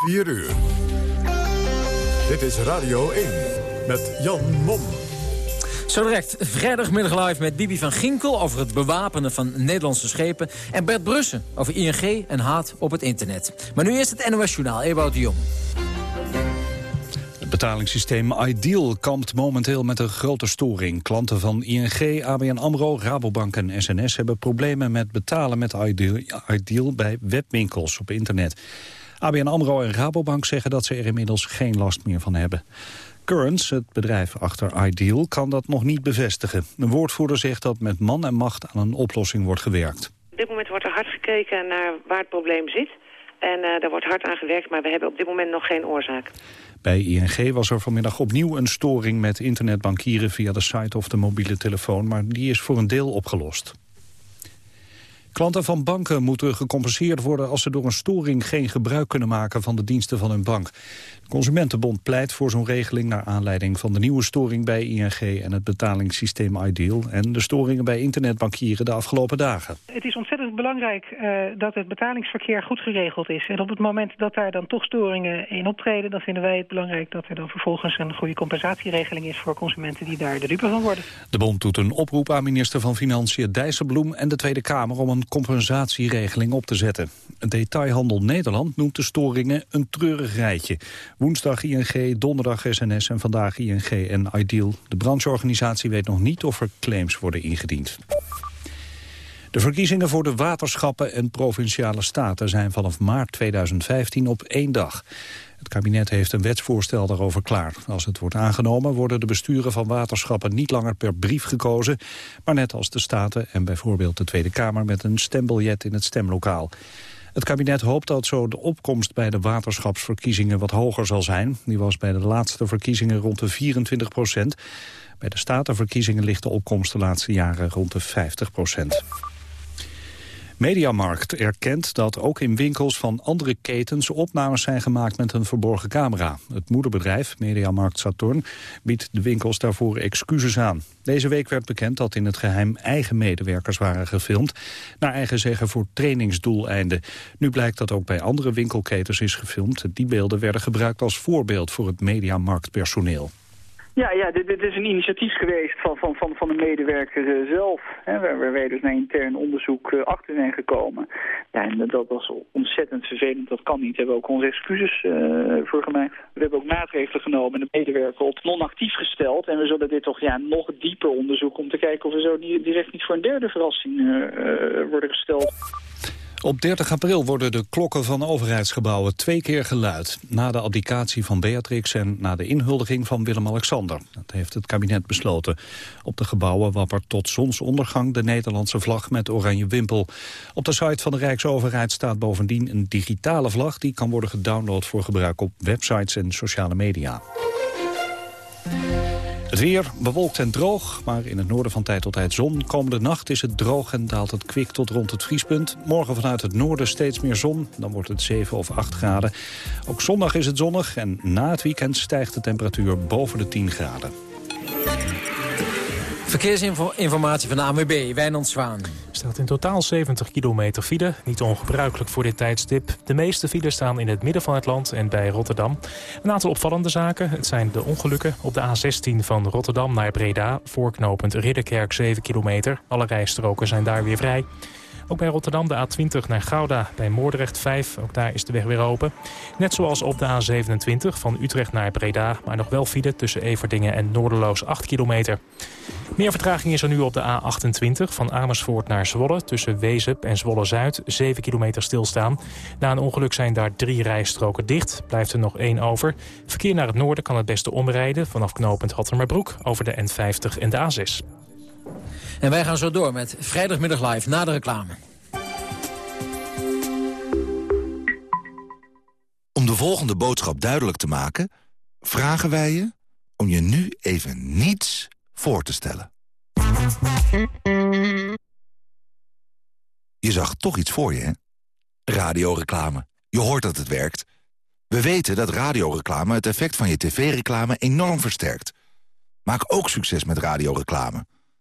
4 uur. Dit is Radio 1 met Jan Mom. Zo direct vrijdagmiddag live met Bibi van Ginkel... over het bewapenen van Nederlandse schepen. En Bert Brussen over ING en haat op het internet. Maar nu eerst het NOS Journaal, Ewout de Jong. Het betalingssysteem Ideal kampt momenteel met een grote storing. Klanten van ING, ABN AMRO, Rabobank en SNS... hebben problemen met betalen met Ideal, Ideal bij webwinkels op internet. ABN AMRO en Rabobank zeggen dat ze er inmiddels geen last meer van hebben. Currents, het bedrijf achter Ideal, kan dat nog niet bevestigen. Een woordvoerder zegt dat met man en macht aan een oplossing wordt gewerkt. Op dit moment wordt er hard gekeken naar waar het probleem zit. En uh, daar wordt hard aan gewerkt, maar we hebben op dit moment nog geen oorzaak. Bij ING was er vanmiddag opnieuw een storing met internetbankieren via de site of de mobiele telefoon, maar die is voor een deel opgelost. Klanten van banken moeten gecompenseerd worden als ze door een storing geen gebruik kunnen maken van de diensten van hun bank. Consumentenbond pleit voor zo'n regeling naar aanleiding van de nieuwe storing bij ING en het betalingssysteem Ideal en de storingen bij internetbankieren de afgelopen dagen. Het is ontzettend belangrijk uh, dat het betalingsverkeer goed geregeld is. En op het moment dat daar dan toch storingen in optreden, dan vinden wij het belangrijk dat er dan vervolgens een goede compensatieregeling is voor consumenten die daar de dupe van worden. De bond doet een oproep aan minister van Financiën Dijsselbloem en de Tweede Kamer om een compensatieregeling op te zetten. Detailhandel Nederland noemt de storingen een treurig rijtje. Woensdag ING, donderdag SNS en vandaag ING en Ideal. De brancheorganisatie weet nog niet of er claims worden ingediend. De verkiezingen voor de waterschappen en provinciale staten zijn vanaf maart 2015 op één dag. Het kabinet heeft een wetsvoorstel daarover klaar. Als het wordt aangenomen worden de besturen van waterschappen niet langer per brief gekozen, maar net als de Staten en bijvoorbeeld de Tweede Kamer met een stembiljet in het stemlokaal. Het kabinet hoopt dat zo de opkomst bij de waterschapsverkiezingen wat hoger zal zijn. Die was bij de laatste verkiezingen rond de 24 procent. Bij de statenverkiezingen ligt de opkomst de laatste jaren rond de 50 procent. Mediamarkt erkent dat ook in winkels van andere ketens opnames zijn gemaakt met een verborgen camera. Het moederbedrijf, Mediamarkt Saturn, biedt de winkels daarvoor excuses aan. Deze week werd bekend dat in het geheim eigen medewerkers waren gefilmd, naar eigen zeggen voor trainingsdoeleinden. Nu blijkt dat ook bij andere winkelketens is gefilmd. Die beelden werden gebruikt als voorbeeld voor het Mediamarktpersoneel. Ja, ja dit, dit, is een initiatief geweest van, van, van, van de medewerker uh, zelf. Hè, waar, wij dus naar intern onderzoek uh, achter zijn gekomen. En dat was ontzettend vervelend. Dat kan niet. Daar hebben we ook onze excuses uh, voor gemaakt. We hebben ook maatregelen genomen en de medewerker op non-actief gesteld. En we zullen dit toch ja, nog dieper onderzoeken om te kijken of we zo direct niet voor een derde verrassing worden gesteld. Op 30 april worden de klokken van overheidsgebouwen twee keer geluid. Na de abdicatie van Beatrix en na de inhuldiging van Willem-Alexander. Dat heeft het kabinet besloten. Op de gebouwen wappert tot zonsondergang de Nederlandse vlag met oranje wimpel. Op de site van de Rijksoverheid staat bovendien een digitale vlag... die kan worden gedownload voor gebruik op websites en sociale media. Het weer bewolkt en droog, maar in het noorden van tijd tot tijd zon. Komende nacht is het droog en daalt het kwik tot rond het vriespunt. Morgen vanuit het noorden steeds meer zon, dan wordt het 7 of 8 graden. Ook zondag is het zonnig en na het weekend stijgt de temperatuur boven de 10 graden. Verkeersinformatie van de ANWB, Wijnand Zwaan. Er staat in totaal 70 kilometer file. Niet ongebruikelijk voor dit tijdstip. De meeste files staan in het midden van het land en bij Rotterdam. Een aantal opvallende zaken. Het zijn de ongelukken op de A16 van Rotterdam naar Breda. Voorknopend Ridderkerk 7 kilometer. Alle rijstroken zijn daar weer vrij. Ook bij Rotterdam de A20 naar Gouda, bij Moordrecht 5. Ook daar is de weg weer open. Net zoals op de A27 van Utrecht naar Breda. Maar nog wel file tussen Everdingen en Noorderloos 8 kilometer. Meer vertraging is er nu op de A28 van Amersfoort naar Zwolle... tussen Wezep en Zwolle-Zuid, 7 kilometer stilstaan. Na een ongeluk zijn daar drie rijstroken dicht. Blijft er nog één over. Verkeer naar het noorden kan het beste omrijden... vanaf knooppunt Hattermerbroek over de N50 en de A6. En wij gaan zo door met vrijdagmiddag live na de reclame. Om de volgende boodschap duidelijk te maken... vragen wij je om je nu even niets voor te stellen. Je zag toch iets voor je, hè? Radioreclame. Je hoort dat het werkt. We weten dat radioreclame het effect van je tv-reclame enorm versterkt. Maak ook succes met radioreclame.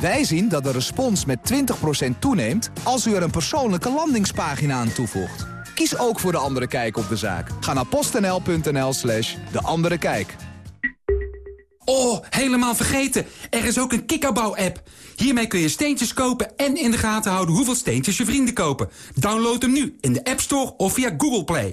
Wij zien dat de respons met 20% toeneemt als u er een persoonlijke landingspagina aan toevoegt. Kies ook voor De Andere Kijk op de zaak. Ga naar postnl.nl slash De Andere Kijk. Oh, helemaal vergeten. Er is ook een kikkerbouw-app. Hiermee kun je steentjes kopen en in de gaten houden hoeveel steentjes je vrienden kopen. Download hem nu in de App Store of via Google Play.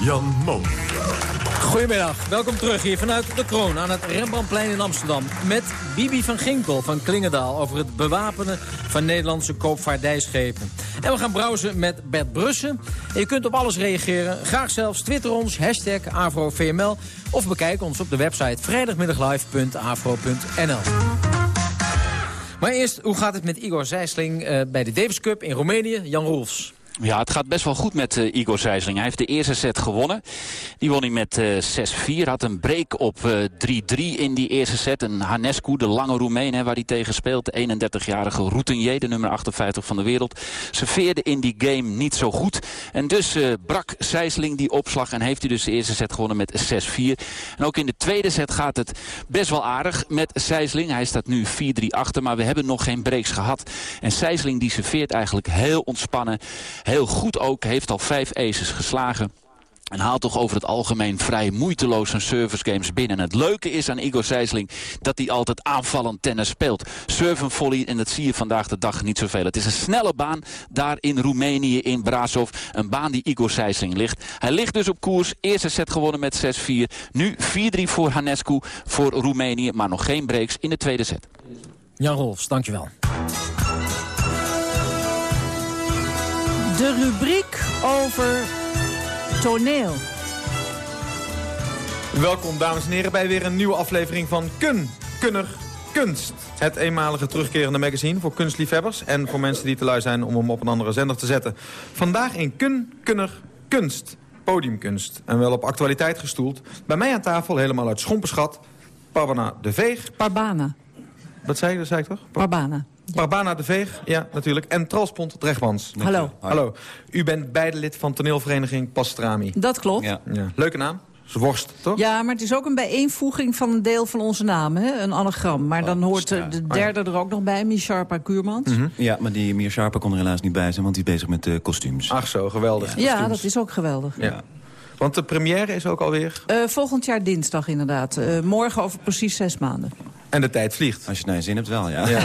Jan Mom. Goedemiddag, welkom terug hier vanuit de Kroon aan het Rembrandtplein in Amsterdam. Met Bibi van Ginkel van Klingendaal over het bewapenen van Nederlandse koopvaardijschepen. En we gaan browsen met Bert Brussen. En je kunt op alles reageren. Graag zelfs twitter ons, hashtag AfroVML. Of bekijk ons op de website vrijdagmiddaglive.afro.nl. Maar eerst, hoe gaat het met Igor Zijsling uh, bij de Davis Cup in Roemenië? Jan Rolfs. Ja, het gaat best wel goed met uh, Igor Sijsling. Hij heeft de eerste set gewonnen. Die won hij met uh, 6-4. Had een break op 3-3 uh, in die eerste set. En Hanescu, de lange Roemeen hè, waar hij tegen speelt. De 31-jarige routinier, de nummer 58 van de wereld. Serveerde in die game niet zo goed. En dus brak Sijsling die opslag. En heeft hij dus de eerste set gewonnen met 6-4. En ook in de tweede set gaat het best wel aardig met Sijsling. Hij staat nu 4-3 achter. Maar we hebben nog geen breaks gehad. En Sijsling die serveert eigenlijk heel ontspannen. Heel goed ook, heeft al vijf aces geslagen. En haalt toch over het algemeen vrij moeiteloos zijn service games binnen. En het leuke is aan Igor Sijsling dat hij altijd aanvallend tennis speelt. Serve en volley, en dat zie je vandaag de dag niet zoveel. Het is een snelle baan daar in Roemenië, in Brasov. Een baan die Igor Sijsling ligt. Hij ligt dus op koers. Eerste set gewonnen met 6-4. Nu 4-3 voor Hanescu, voor Roemenië. Maar nog geen breaks in de tweede set. Jan Rolfs, dankjewel. De rubriek over toneel. Welkom dames en heren bij weer een nieuwe aflevering van Kun, Kunner, Kunst. Het eenmalige terugkerende magazine voor kunstliefhebbers... en voor mensen die te lui zijn om hem op een andere zender te zetten. Vandaag in Kun, Kunner, Kunst. Podiumkunst. En wel op actualiteit gestoeld. Bij mij aan tafel, helemaal uit Schompenschat... Parbana de Veeg. Parbana. Wat zei, dat zei ik toch? Parbana. Parbana de Veeg, ja, natuurlijk. En Tralspont Drechtmans. Hallo. Hallo. U bent beide lid van toneelvereniging Pastrami. Dat klopt. Ja. ja. Leuke naam. Worst, toch? Ja, maar het is ook een bijeenvoeging van een deel van onze namen. Hè? Een anagram. Maar dan hoort de derde er ook nog bij, Micharpa Kuurmans. Mm -hmm. Ja, maar die Micharpa kon er helaas niet bij zijn, want die is bezig met de kostuums. Ach zo, geweldig. Ja, ja dat is ook geweldig. Ja. Want de première is ook alweer? Uh, volgend jaar dinsdag inderdaad. Uh, morgen over precies zes maanden. En de tijd vliegt. Als je het naar je zin hebt wel, ja. ja.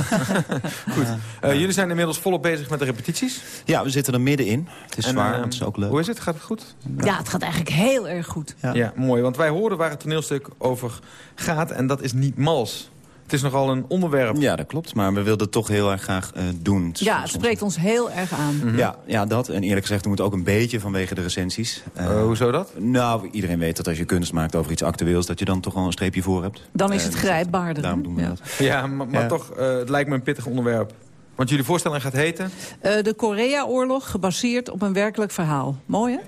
Goed. Uh, jullie zijn inmiddels volop bezig met de repetities? Ja, we zitten er middenin. Het is en, zwaar, uh, het is ook leuk. Hoe is het? Gaat het goed? Ja, ja het gaat eigenlijk heel erg goed. Ja. ja, mooi. Want wij hoorden waar het toneelstuk over gaat. En dat is niet mals. Het is nogal een onderwerp. Ja, dat klopt. Maar we wilden het toch heel erg graag uh, doen. Ja, het spreekt ons heel erg aan. Mm -hmm. ja, ja, dat. En eerlijk gezegd doen we het ook een beetje vanwege de recensies. Uh, hoezo dat? Nou, iedereen weet dat als je kunst maakt over iets actueels... dat je dan toch wel een streepje voor hebt. Dan is het uh, grijpbaarder. Daarom doen we ja. dat. Ja, maar, maar toch, het lijkt me een pittig onderwerp. Want jullie voorstelling gaat heten? Uh, de Korea-oorlog, gebaseerd op een werkelijk verhaal. Mooi, hè?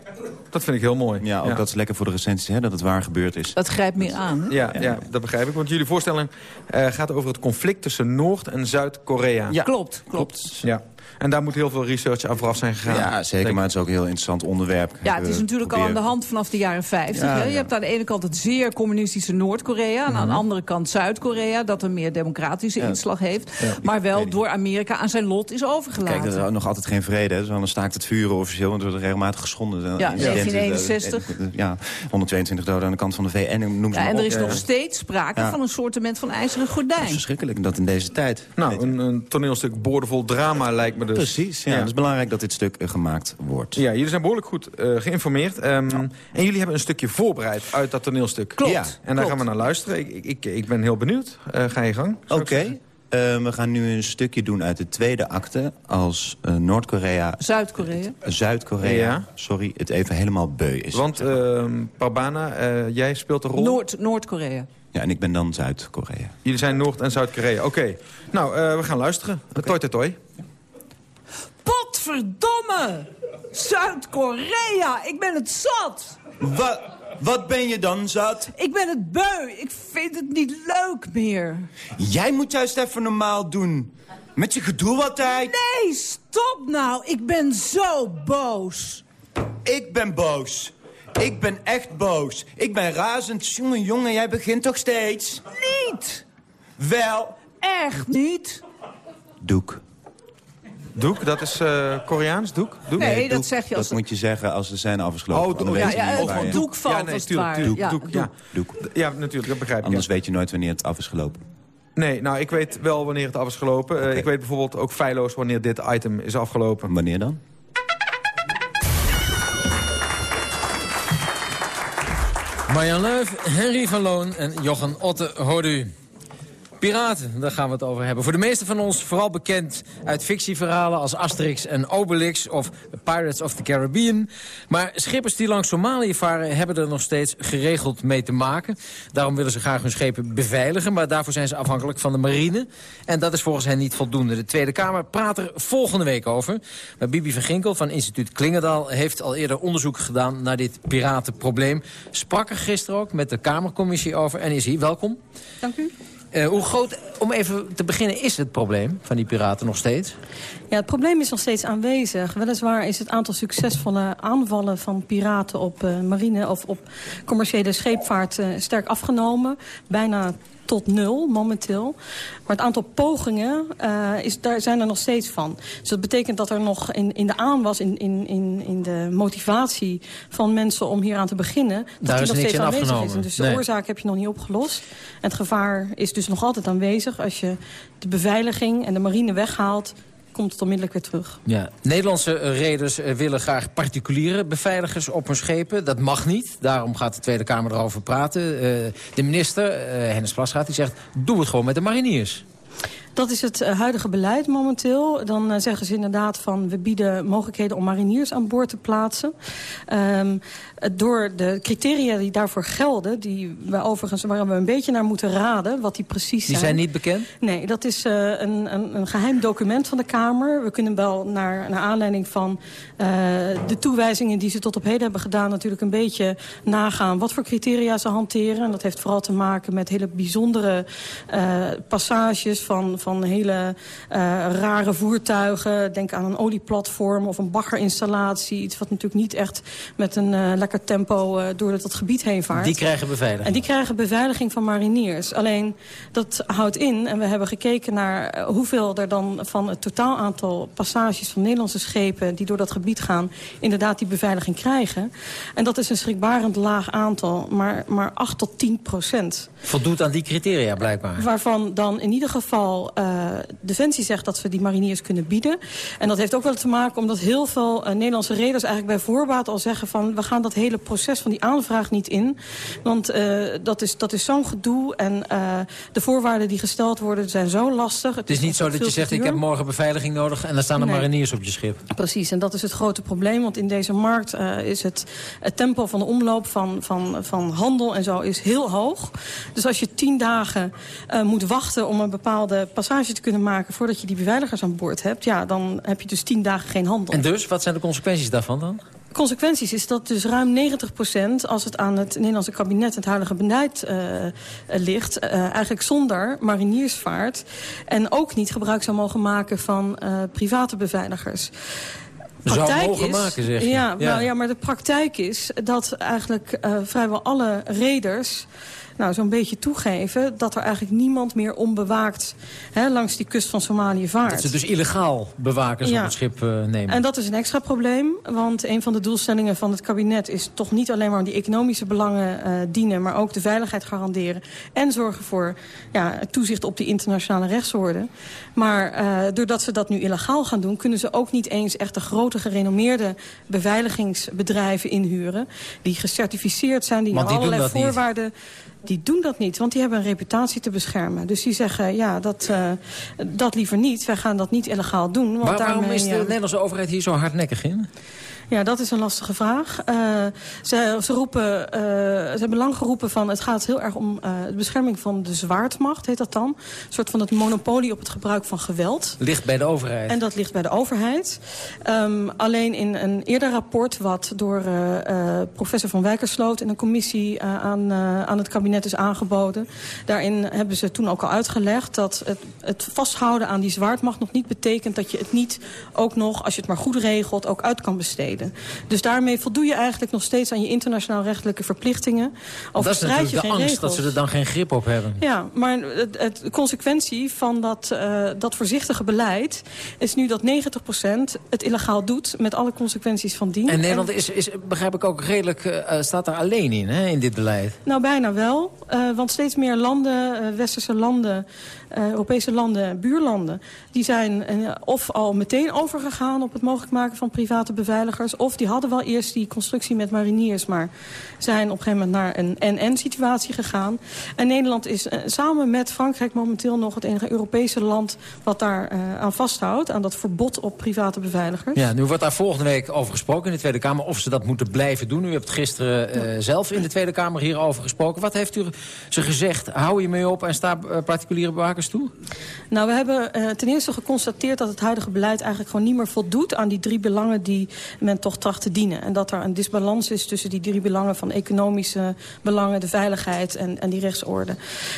Dat vind ik heel mooi. Ja, ook ja. dat is lekker voor de recensies, hè, dat het waar gebeurd is. Dat grijpt meer aan, hè? Ja, ja. ja dat begrijp ik. Want jullie voorstelling uh, gaat over het conflict tussen Noord- en Zuid-Korea. Ja, klopt. klopt. klopt. Ja. En daar moet heel veel research aan vooraf zijn gegaan. Ja, zeker, maar het is ook een heel interessant onderwerp. Ja, het is natuurlijk al aan de hand vanaf de jaren 50. Ja, hè? Je ja. hebt aan de ene kant het zeer communistische Noord-Korea... en aan de andere kant Zuid-Korea, dat een meer democratische Ja. inslag heeft. Ja. Maar wel door Amerika aan zijn lot is overgelaten. Kijk, er is nog altijd geen vrede. hè. Is wel een staakt het vuren officieel, want er wordt regelmatig geschonden. Zijn Ja, incidenten, 1961. eh, eh, Ja, 122 doden aan de kant van de VN. Noem ze Ja, en er is nog steeds sprake Ja. van een soortement van ijzeren gordijn. Verschrikkelijk, dat in deze tijd. Nou, een, een toneelstuk boordevol drama lijkt me dus. Precies, ja. Het is belangrijk dat dit stuk eh, gemaakt wordt. Ja, jullie zijn behoorlijk goed eh, geïnformeerd. Ehm, En jullie hebben een stukje voorbereid uit dat toneelstuk. Klopt, Ja, en daar klopt. gaan we naar luisteren. Ik, ik, ik ben heel benieuwd. Eh, ga je gang. Oké, we gaan nu een stukje doen uit de tweede acte... als eh, Noord-Korea, Zuid-Korea. Zuid-Korea, Ja. sorry, het even helemaal beu is. Want ehm Parbana, eh, jij speelt de rol. Noord- Noord-Korea. Ja, en ik ben dan Zuid-Korea. Jullie zijn Noord- en Zuid-Korea. Oké. Nou, eh, we gaan luisteren. Toi, toi, toi. Potverdomme! Zuid-Korea! Ik ben het zat! Wat, wat ben je dan, Zat? Ik ben het beu. Ik vind het niet leuk meer. Jij moet juist even normaal doen. Met je gedoe altijd. Nee, stop nou. Ik ben zo boos. Ik ben boos. Ik ben echt boos. Ik ben razend. Jongen, jongen, jij begint toch steeds? Niet! Wel. Echt niet? Doek. Doek, dat is eh, Koreaans, doek? doek? Nee, dat doek, zeg je als... Dat moet je zeggen als de scène af is gelopen. Oh, doek. Ja, weet je ja, het je- doek valt Ja, nee, tuurlijk. Ja, Doek, ja. Doek. Ja, natuurlijk, dat begrijp ik. Anders ja. weet je nooit wanneer het af is gelopen. Nee, nou, ik weet wel wanneer het af is gelopen. Eh, ik weet bijvoorbeeld ook feilloos wanneer dit item is afgelopen. Wanneer dan? Marjan Leuf, Henry van Loon en Jochen Otte hoorde u. Piraten, daar gaan we het over hebben. Voor de meesten van ons vooral bekend uit fictieverhalen als Asterix en Obelix of Pirates of the Caribbean. Maar schippers die langs Somalië varen hebben er nog steeds geregeld mee te maken. Daarom willen ze graag hun schepen beveiligen, maar daarvoor zijn ze afhankelijk van de marine. En dat is volgens hen niet voldoende. De Tweede Kamer praat er volgende week over. Maar Bibi van Ginkel van instituut Klingendaal heeft al eerder onderzoek gedaan naar dit piratenprobleem. Sprak er gisteren ook met de Kamercommissie over en is hier. Welkom. Dank u. Eh, hoe groot, om even te beginnen, is het probleem van die piraten nog steeds? Ja, het probleem is nog steeds aanwezig. Weliswaar is het aantal succesvolle aanvallen van piraten op eh, marine of op commerciële scheepvaart eh, sterk afgenomen. Bijna tot nul momenteel. Maar het aantal pogingen, eh, is, daar zijn er nog steeds van. Dus dat betekent dat er nog in, in de aanwas, in, in, in, in de motivatie van mensen om hier aan te beginnen... dat Daar die is nog steeds aanwezig is. En dus de Nee. oorzaak heb je nog niet opgelost. En het gevaar is dus nog altijd aanwezig. Als je de beveiliging en de marine weghaalt, komt het onmiddellijk weer terug. Ja. Nederlandse eh, reders eh, willen graag particuliere beveiligers op hun schepen. Dat mag niet. Daarom gaat de Tweede Kamer erover praten. Eh, de minister, Hennis Plasgaard, die zegt... doe het gewoon met de mariniers. Dat is het eh, huidige beleid momenteel. Dan eh, zeggen ze inderdaad van we bieden mogelijkheden om mariniers aan boord te plaatsen. Eh, door de criteria die daarvoor gelden, die we overigens waar we een beetje naar moeten raden, wat die precies Die zijn. zijn niet bekend? Nee, dat is eh, een, een, een geheim document van de Kamer. We kunnen wel naar, naar aanleiding van eh, de toewijzingen die ze tot op heden hebben gedaan... natuurlijk een beetje nagaan wat voor criteria ze hanteren. En dat heeft vooral te maken met hele bijzondere eh, passages van, van hele eh, rare voertuigen. Denk aan een olieplatform of een baggerinstallatie. Iets wat natuurlijk niet echt met een eh, lekker tempo eh, door dat gebied heen vaart. Die krijgen beveiliging. En die krijgen beveiliging van mariniers. Alleen dat houdt in, en we hebben gekeken naar hoeveel er dan van het totaal aantal passages van Nederlandse schepen die door dat gebied gaan, inderdaad die beveiliging krijgen. En dat is een schrikbarend laag aantal, maar, maar 8 tot 10 procent. Voldoet aan die criteria blijkbaar. Waarvan dan in ieder geval eh, Defensie zegt dat we die mariniers kunnen bieden. En dat heeft ook wel te maken omdat heel veel eh, Nederlandse reders eigenlijk bij voorbaat al zeggen van we gaan dat hele proces van die aanvraag niet in. Want eh, dat is, dat is zo'n gedoe en de voorwaarden die gesteld worden zijn zo lastig. Het is niet zo dat je zegt, ik heb morgen beveiliging nodig... en dan staan er Nee. mariniers op je schip. Precies, en dat is het grote probleem. Want in deze markt is het, het tempo van de omloop van, van, van handel en zo is heel hoog. Dus als je tien dagen moet wachten om een bepaalde passage te kunnen maken... voordat je die beveiligers aan boord hebt... ja, dan heb je dus tien dagen geen handel. En dus, wat zijn de consequenties daarvan dan? consequenties is dat dus ruim 90% als het aan het Nederlandse kabinet... het huidige beleid uh, ligt, uh, eigenlijk zonder mariniersvaart... en ook niet gebruik zou mogen maken van private beveiligers praktijk mogen is, maken, zeg je. Ja, ja. ja, maar de praktijk is dat eigenlijk uh, vrijwel alle reders nou, zo'n beetje toegeven... dat er eigenlijk niemand meer onbewaakt hè, langs die kust van Somalië vaart. Dat ze dus illegaal bewakers op het schip uh, nemen. En dat is een extra probleem. Want een van de doelstellingen van het kabinet is toch niet alleen maar... die economische belangen uh, dienen, maar ook de veiligheid garanderen. En zorgen voor ja, toezicht op die internationale rechtsorde. Maar uh, doordat ze dat nu illegaal gaan doen... kunnen ze ook niet eens echt de grote gerenommeerde beveiligingsbedrijven inhuren... die gecertificeerd zijn, die, die allerlei voorwaarden... Niet die doen dat niet, want die hebben een reputatie te beschermen. Dus die zeggen, ja, dat, uh, dat liever niet. Wij gaan dat niet illegaal doen. Want maar waarom daarmee, is de Nederlandse overheid hier zo hardnekkig in? Ja, dat is een lastige vraag. Uh, ze, ze, roepen, uh, ze hebben lang geroepen van het gaat heel erg om uh, de bescherming van de zwaardmacht, heet dat dan. Een soort van het monopolie op het gebruik van geweld. Ligt bij de overheid. En dat ligt bij de overheid. Um, alleen in een eerder rapport wat door professor Van Wijkersloot in een commissie aan, aan het kabinet is aangeboden. Daarin hebben ze toen ook al uitgelegd dat het, het vasthouden aan die zwaardmacht nog niet betekent dat je het niet ook nog, als je het maar goed regelt, ook uit kan besteden. Dus daarmee voldoe je eigenlijk nog steeds aan je internationaal rechtelijke verplichtingen. dat is natuurlijk de angst regels. dat ze er dan geen grip op hebben. Ja, maar het, de consequentie van dat, uh, dat voorzichtige beleid is nu dat 90% het illegaal doet met alle consequenties van dien. En Nederland is, is begrijp ik ook redelijk, uh, staat daar alleen in, hè, in dit beleid? Nou, bijna wel. Uh, want steeds meer landen, westerse landen, Europese landen, buurlanden... die zijn of al meteen overgegaan op het mogelijk maken van private beveiligers of die hadden wel eerst die constructie met mariniers... maar zijn op een gegeven moment naar een NN-situatie gegaan. En Nederland is uh, samen met Frankrijk momenteel nog het enige Europese land... wat daar aan vasthoudt, aan dat verbod op private beveiligers. Ja, nu wordt daar volgende week over gesproken in de Tweede Kamer... of ze dat moeten blijven doen. U hebt gisteren uh, zelf in de Tweede Kamer hierover gesproken. Wat heeft u ze gezegd? Hou je mee op en sta particuliere toe? Nou, we hebben ten eerste geconstateerd dat het huidige beleid... eigenlijk gewoon niet meer voldoet aan die drie belangen die men toch tracht te dienen. En dat er een disbalans is tussen die drie belangen van economische belangen, de veiligheid en, en die rechtsorde.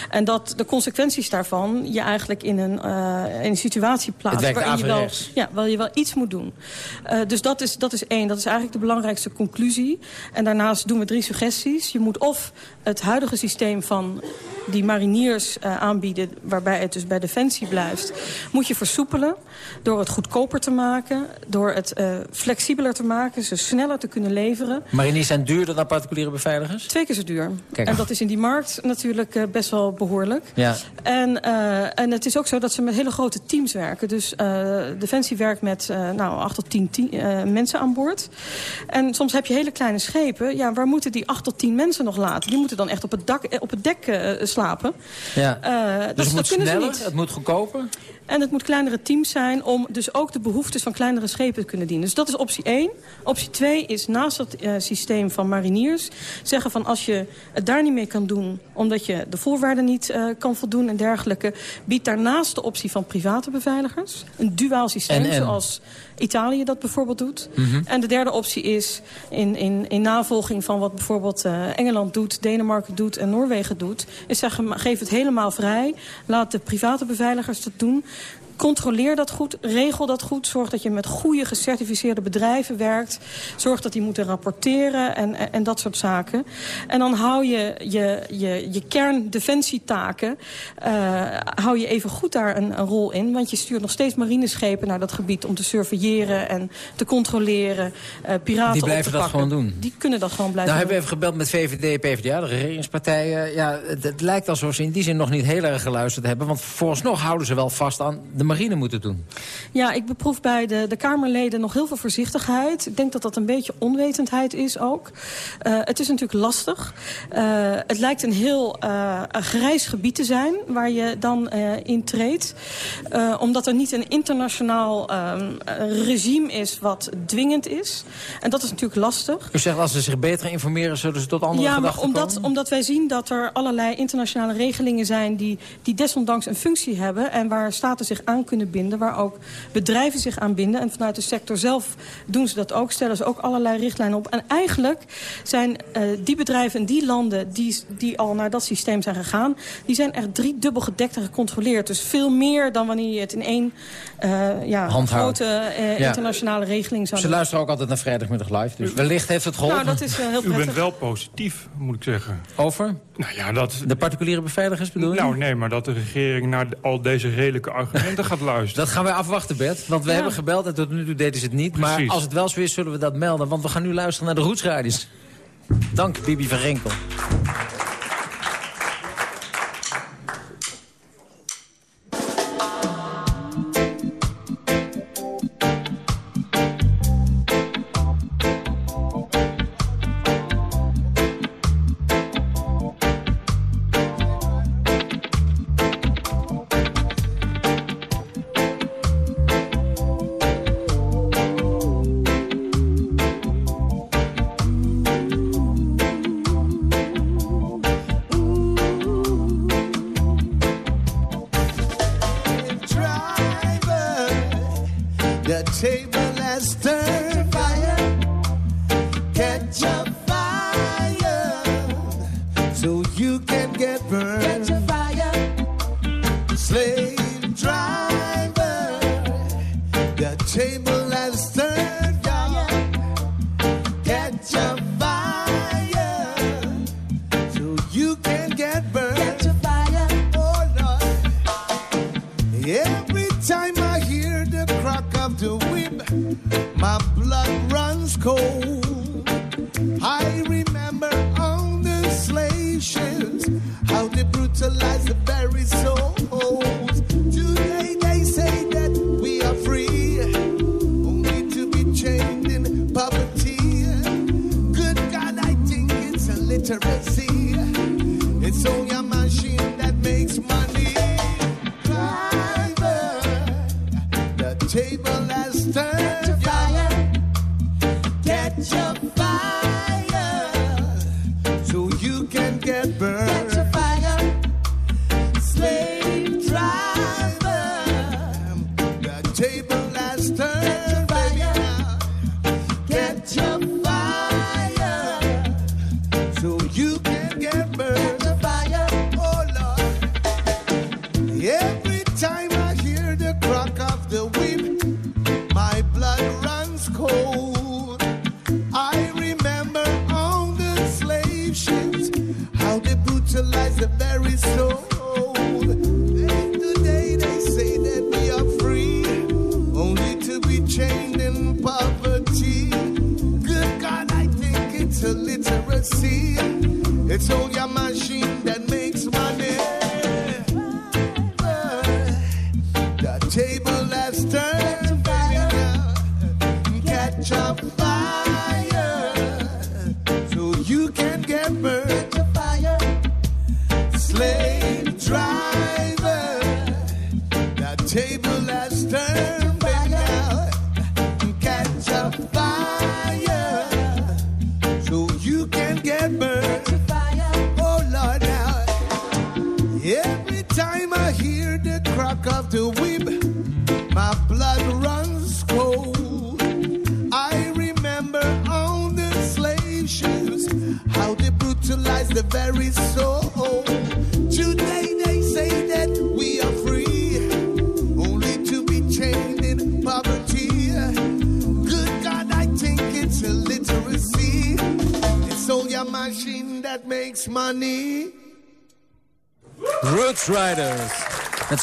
En dat de consequenties daarvan je eigenlijk in een, uh, in een situatie plaatst waarin je wel, ja, waar je wel iets moet doen. Uh, dus dat is, dat is één. Dat is eigenlijk de belangrijkste conclusie. En daarnaast doen we drie suggesties. Je moet of het huidige systeem van die mariniers aanbieden... waarbij het dus bij Defensie blijft... moet je versoepelen door het goedkoper te maken... door het uh, flexibeler te maken, ze sneller te kunnen leveren. Mariniers zijn duurder dan particuliere beveiligers? Twee keer zo duur. Kijk. En dat is in die markt natuurlijk uh, best wel behoorlijk. Ja. En, en het is ook zo dat ze met hele grote teams werken. Dus Defensie werkt met nou, acht tot tien mensen aan boord. En soms heb je hele kleine schepen. Ja, waar moeten die acht tot tien mensen nog laten? Die moeten dan echt op het, dak, op het dek slapen. Ja. Dus dat, het moet sneller, het moet goedkoper? En het moet kleinere teams zijn om dus ook de behoeftes van kleinere schepen te kunnen dienen. Dus dat is optie 1. Optie 2 is naast het uh, systeem van mariniers zeggen van als je het daar niet mee kan doen... omdat je de voorwaarden niet uh, kan voldoen en dergelijke... biedt daarnaast de optie van private beveiligers. Een duaal systeem en, en. zoals Italië dat bijvoorbeeld doet. Mm -hmm. En de derde optie is in, in, in navolging van wat bijvoorbeeld uh, Engeland doet... Denemarken doet en Noorwegen doet... is zeggen geef het helemaal vrij. Laat de private beveiligers dat doen. Controleer dat goed, regel dat goed. Zorg dat je met goede gecertificeerde bedrijven werkt. Zorg dat die moeten rapporteren en, en, en dat soort zaken. En dan hou je je, je, je kerndefensietaken... Uh, hou je even goed daar een, een, rol in. Want je stuurt nog steeds marineschepen naar dat gebied... om te surveilleren en te controleren. Uh, piraten die blijven dat gewoon doen? Die kunnen dat gewoon blijven nou, doen. hebben we even gebeld met VVD, PvdA, de regeringspartijen. Ja, het, het lijkt alsof ze in die zin nog niet heel erg geluisterd hebben. Want vooralsnog houden ze wel vast aan de marine moeten doen? Ja, ik beproef bij de, de Kamerleden nog heel veel voorzichtigheid. Ik denk dat dat een beetje onwetendheid is ook. Uh, het is natuurlijk lastig. Uh, het lijkt een heel uh, grijs gebied te zijn waar je dan in treedt. omdat er niet een internationaal regime is wat dwingend is. En dat is natuurlijk lastig. U zegt als ze zich beter informeren zullen ze tot andere ja, gedachten omdat, komen? omdat wij zien dat er allerlei internationale regelingen zijn... die, die desondanks een functie hebben en waar staten zich aan aan kunnen binden... waar ook bedrijven zich aan binden. En vanuit de sector zelf doen ze dat ook. Stellen ze ook allerlei richtlijnen op. En eigenlijk zijn uh, die bedrijven in die landen die, die al naar dat systeem zijn gegaan... die zijn echt drie dubbel gedekt en gecontroleerd. Dus veel meer dan wanneer je het in één uh, ja, grote uh, ja. internationale regeling zou Ze doen. luisteren ook altijd naar vrijdagmiddag live. Dus wellicht heeft het geholpen. Nou, dat is uh, heel U bent wel positief, moet ik zeggen. Over? Nou ja, dat... De particuliere beveiligers bedoel je? Nou nee, maar dat de regering naar al deze redelijke argumenten gaat luisteren. Dat gaan wij afwachten, Bert. Want we ja. hebben gebeld en tot nu toe deden ze het niet. Precies. Maar als het wel zo is, zullen we dat melden. Want we gaan nu luisteren naar de Rootsradius. Dank, Bibi van Renkel. Today they say that we are free, only to be chained in poverty. Good God, I think it's illiteracy. It's all your man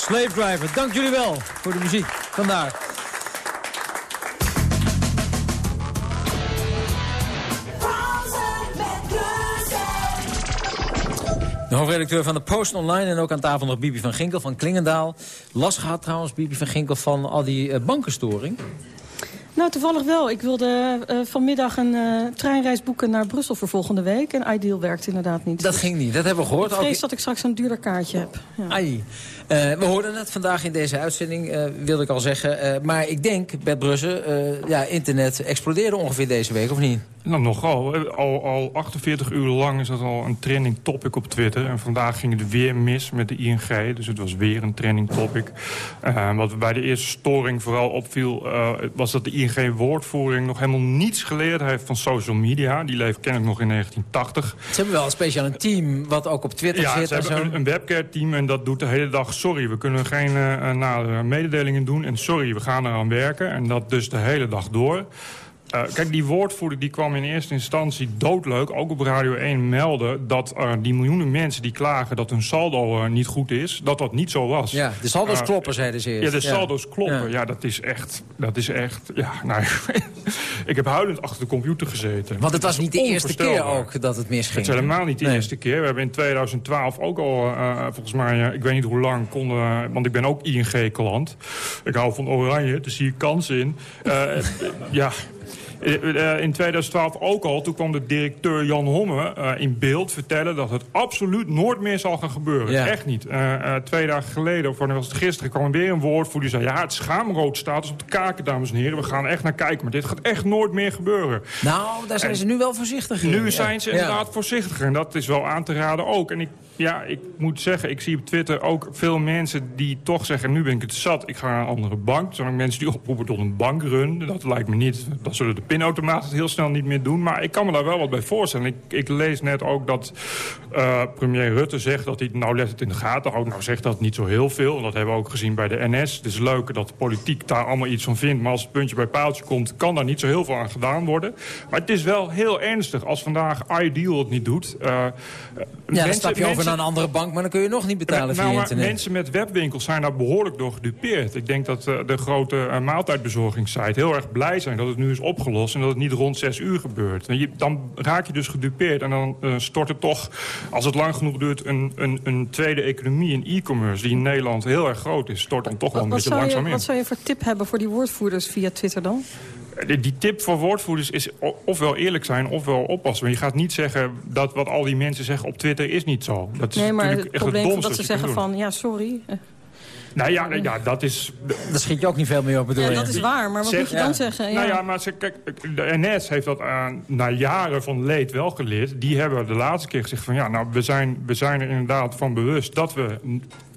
Slave Driver. Dank jullie wel voor de muziek. Vandaar. De hoofdredacteur van de Post Online en ook aan tafel nog Bibi van Ginkel van Klingendaal. Last gehad trouwens, Bibi van Ginkel, van al die uh, bankenstoring? Nou, toevallig wel. Ik wilde uh, vanmiddag een uh, treinreis boeken naar Brussel voor volgende week. En Ideal werkt inderdaad niet. Dat ging niet, dat hebben we gehoord. Ik vrees dat ik straks een duurder kaartje heb. Ja. Ai. Uh, we hoorden het vandaag in deze uitzending, wilde ik al zeggen. maar ik denk, Bert Brussen, ja, internet explodeerde ongeveer deze week, of niet? Nou, nogal. Al, al 48 uur lang is dat al een trending topic op Twitter. En vandaag ging het weer mis met de ING. Dus het was weer een trending topic. Uh, wat bij de eerste storing vooral opviel... Uh, was dat de ING-woordvoering nog helemaal niets geleerd heeft van social media. Die leeft kennelijk nog in 1980. Ze hebben wel een speciaal team wat ook op Twitter ja, zit. ze hebben een, een webcare-team en dat doet de hele dag... sorry, we kunnen geen uh, nadere mededelingen doen. En sorry, we gaan eraan werken. En dat dus de hele dag door. Uh, kijk, die woordvoerder die kwam in eerste instantie doodleuk, ook op Radio 1, melden... dat uh, die miljoenen mensen die klagen dat hun saldo uh, niet goed is, dat dat niet zo was. Ja, de saldo's kloppen, zeiden ze eerst. Ja, de saldo's kloppen. Ja. ja, dat is echt... Dat is echt ja, nou, ik heb huilend achter de computer gezeten. Want het was niet de eerste keer ook dat het misging. Het is helemaal niet de nee. eerste keer. We hebben in 2012 ook al, volgens mij, ik weet niet hoe lang, konden... want ik ben ook ING-klant. Ik hou van oranje, dus zie ik kans in. ja... In 2012 ook al, toen kwam de directeur Jan Homme uh, in beeld vertellen... dat het absoluut nooit meer zal gaan gebeuren. Ja. Echt niet. Twee dagen geleden, of was het gisteren... kwam weer een woordvoerder die zei... ja, het schaamrood staat dus op de kaken, dames en heren. We gaan echt naar kijken, maar dit gaat echt nooit meer gebeuren. Nou, daar zijn en ze nu wel voorzichtig in. Nu zijn ze inderdaad voorzichtiger. En dat is wel aan te raden ook. En ik, ja, ik moet zeggen, ik zie op Twitter ook veel mensen die toch zeggen... nu ben ik het zat, ik ga naar een andere bank. Er zijn ook mensen die oproepen tot een bankrun. Dat lijkt me niet, dat zullen de pinautomaten het heel snel niet meer doen. Maar ik kan me daar wel wat bij voorstellen. Ik, ik lees net ook dat uh, premier Rutte zegt dat hij nou let het in de gaten houdt. Nou zegt dat niet zo heel veel. Dat hebben we ook gezien bij de NS. Het is leuk dat de politiek daar allemaal iets van vindt. Maar als het puntje bij paaltje komt, kan daar niet zo heel veel aan gedaan worden. Maar het is wel heel ernstig als vandaag Ideal het niet doet. Uh, ja, mensen, stap je over naar een andere bank, maar dan kun je nog niet betalen nou, via internet. Mensen met webwinkels zijn daar behoorlijk door gedupeerd. Ik denk dat uh, de grote uh, maaltijdbezorgingssite heel erg blij zijn dat het nu is opgelost... en dat het niet rond zes uur gebeurt. Je, dan raak je dus gedupeerd en dan uh, stort er toch, als het lang genoeg duurt... een, een, een tweede economie, een e-commerce, die in Nederland heel erg groot is... stort dan toch wel een wat beetje langzaam je, in. Wat zou je voor tip hebben voor die woordvoerders via Twitter dan? Die, die tip voor woordvoerders is ofwel eerlijk zijn ofwel oppassen. Maar je gaat niet zeggen dat wat al die mensen zeggen op Twitter is niet zo. Dat is nee, maar natuurlijk het probleem echt dat ze zeggen van ja, sorry... Nou ja, ja, dat is... Daar schiet je ook niet veel meer op, bedoel ja, je? dat is waar, maar wat zeg, moet je dan zeggen? Ja. Nou ja, maar ze, kijk, de NS heeft dat uh, na jaren van leed wel geleerd. Die hebben de laatste keer gezegd van... ja, nou, we zijn, we zijn er inderdaad van bewust dat we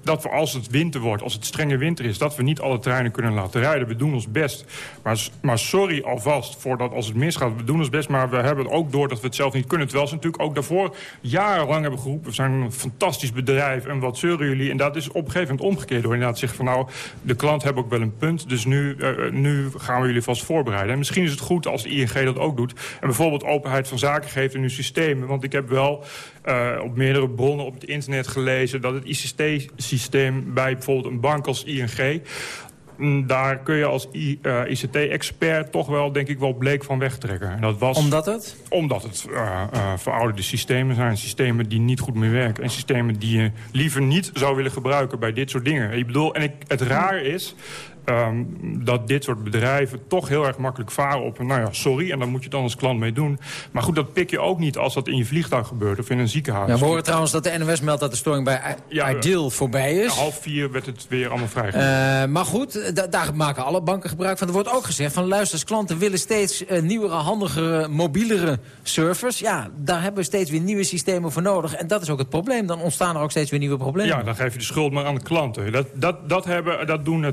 dat we als het winter wordt, als het strenge winter is... dat we niet alle treinen kunnen laten rijden. We doen ons best. Maar, maar sorry alvast voor dat als het misgaat. We doen ons best, maar we hebben ook door dat we het zelf niet kunnen. Terwijl ze natuurlijk ook daarvoor jarenlang hebben geroepen... we zijn een fantastisch bedrijf en wat zeuren jullie. En dat is op een gegeven moment omgekeerd door inderdaad zeggen van... nou, de klant heeft ook wel een punt, dus nu, uh, nu gaan we jullie vast voorbereiden. En misschien is het goed als de ING dat ook doet. En bijvoorbeeld openheid van zaken geeft in uw systemen. Want ik heb wel uh, op meerdere bronnen op het internet gelezen... dat het ICT-systeem bij bijvoorbeeld een bank als ING... daar kun je als uh, ICT-expert toch wel, denk ik, wel bleek van wegtrekken. En dat was, omdat het? Omdat het uh, uh, verouderde systemen zijn. Systemen die niet goed meer werken. En systemen die je liever niet zou willen gebruiken bij dit soort dingen. Ik bedoel, en ik, het raar is... Um, dat dit soort bedrijven toch heel erg makkelijk varen op... nou ja, sorry, en daar moet je dan als klant mee doen. Maar goed, dat pik je ook niet als dat in je vliegtuig gebeurt... of in een ziekenhuis. Ja, we horen trouwens dat de NOS meldt dat de storing bij ja, Ideal voorbij is. half vier werd het weer allemaal vrijgegeven. Uh, maar goed, daar maken alle banken gebruik van. Er wordt ook gezegd van luister, als klanten willen steeds uh, nieuwere, handigere, mobielere servers. Ja, daar hebben we steeds weer nieuwe systemen voor nodig. En dat is ook het probleem. Dan ontstaan er ook steeds weer nieuwe problemen. Ja, dan geef je de schuld maar aan de klanten. Dat, dat, dat, hebben, dat doen uh,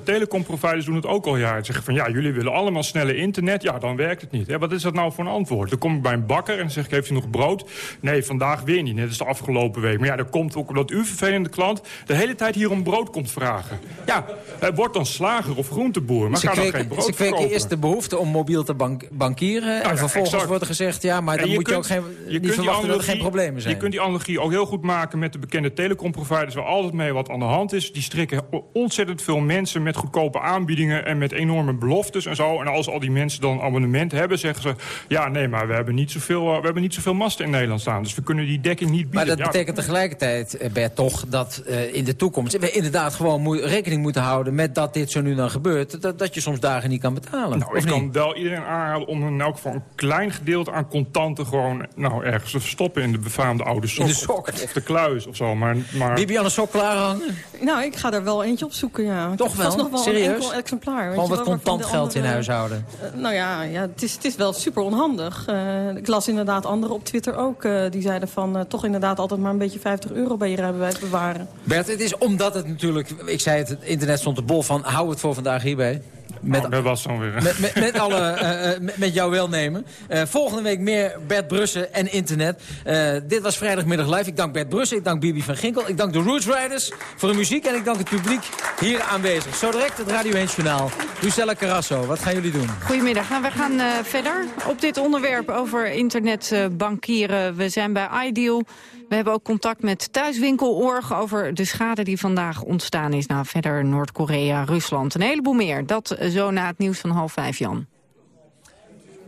doen het ook al jaren. Zeggen van ja, jullie willen allemaal snelle internet. Ja, dan werkt het niet. Ja, wat is dat nou voor een antwoord? Dan kom ik bij een bakker en zeg ik, heeft u nog brood? Nee, vandaag weer niet. Net als de afgelopen week. Maar ja, dat komt ook omdat u, vervelende klant, de hele tijd hier om brood komt vragen. Ja, hij wordt dan slager of groenteboer, maar ze ga dan geen brood Ze kweken eerst de behoefte om mobiel te bank bankieren. ja, en vervolgens exact. wordt er gezegd, ja, maar dan je moet je ook geen, je niet kunt dat er geen problemen zijn. Je kunt die analogie ook heel goed maken met de bekende telecomproviders... waar altijd mee wat aan de hand is. Die strikken ontzettend veel mensen met goedkope aanbiedingen en met enorme beloftes en zo. En als al die mensen dan een abonnement hebben, zeggen ze... ja, nee, maar we hebben niet zoveel, uh, we hebben niet zoveel masten in Nederland staan. Dus we kunnen die dekking niet bieden. Maar dat betekent tegelijkertijd, Bert, toch dat in de toekomst... we inderdaad gewoon rekening moeten houden met dat dit zo nu dan gebeurt... dat, dat je soms dagen niet kan betalen. Nou, ik kan wel iedereen aanraden om in elk geval een klein gedeelte aan contanten... gewoon nou, ergens te stoppen in de befaamde oude sok. In de sok. Of, de kluis of zo. Maar, maar... Bibi aan de sok klaarhangen? Nou, ik ga er wel eentje op zoeken, ja. Toch wel? nog wel Serieus? Enkel exemplaar. Gewoon wat contant geld in huishouden? Uh, nou ja, ja het, is, het is wel super onhandig. Uh, ik las inderdaad anderen op Twitter ook. Uh, die zeiden van toch inderdaad altijd maar een beetje 50 euro bij je rijbewijs bewaren. Bert, het is omdat het natuurlijk... Ik zei het, het internet stond de bol van hou het voor vandaag hierbij. Met, oh, dat was dan weer. Met, met, met alle, uh, met, met, jouw welnemen. Uh, volgende week meer Bert Brussen en internet. Uh, dit was vrijdagmiddag live. Ik dank Bert Brussen, ik dank Bibi van Ginkel. Ik dank de Roots Riders voor de muziek. En ik dank het publiek hier aanwezig. Zo direct het Radio 1 Journaal. Lucella Carrasso, wat gaan jullie doen? Goedemiddag. Nou, we gaan verder op dit onderwerp over internetbankieren. we zijn bij Ideal. We hebben ook contact met Thuiswinkelorg over de schade die vandaag ontstaan is. Nou, verder Noord-Korea, Rusland, een heleboel meer. Dat zo na het nieuws van half vijf, Jan.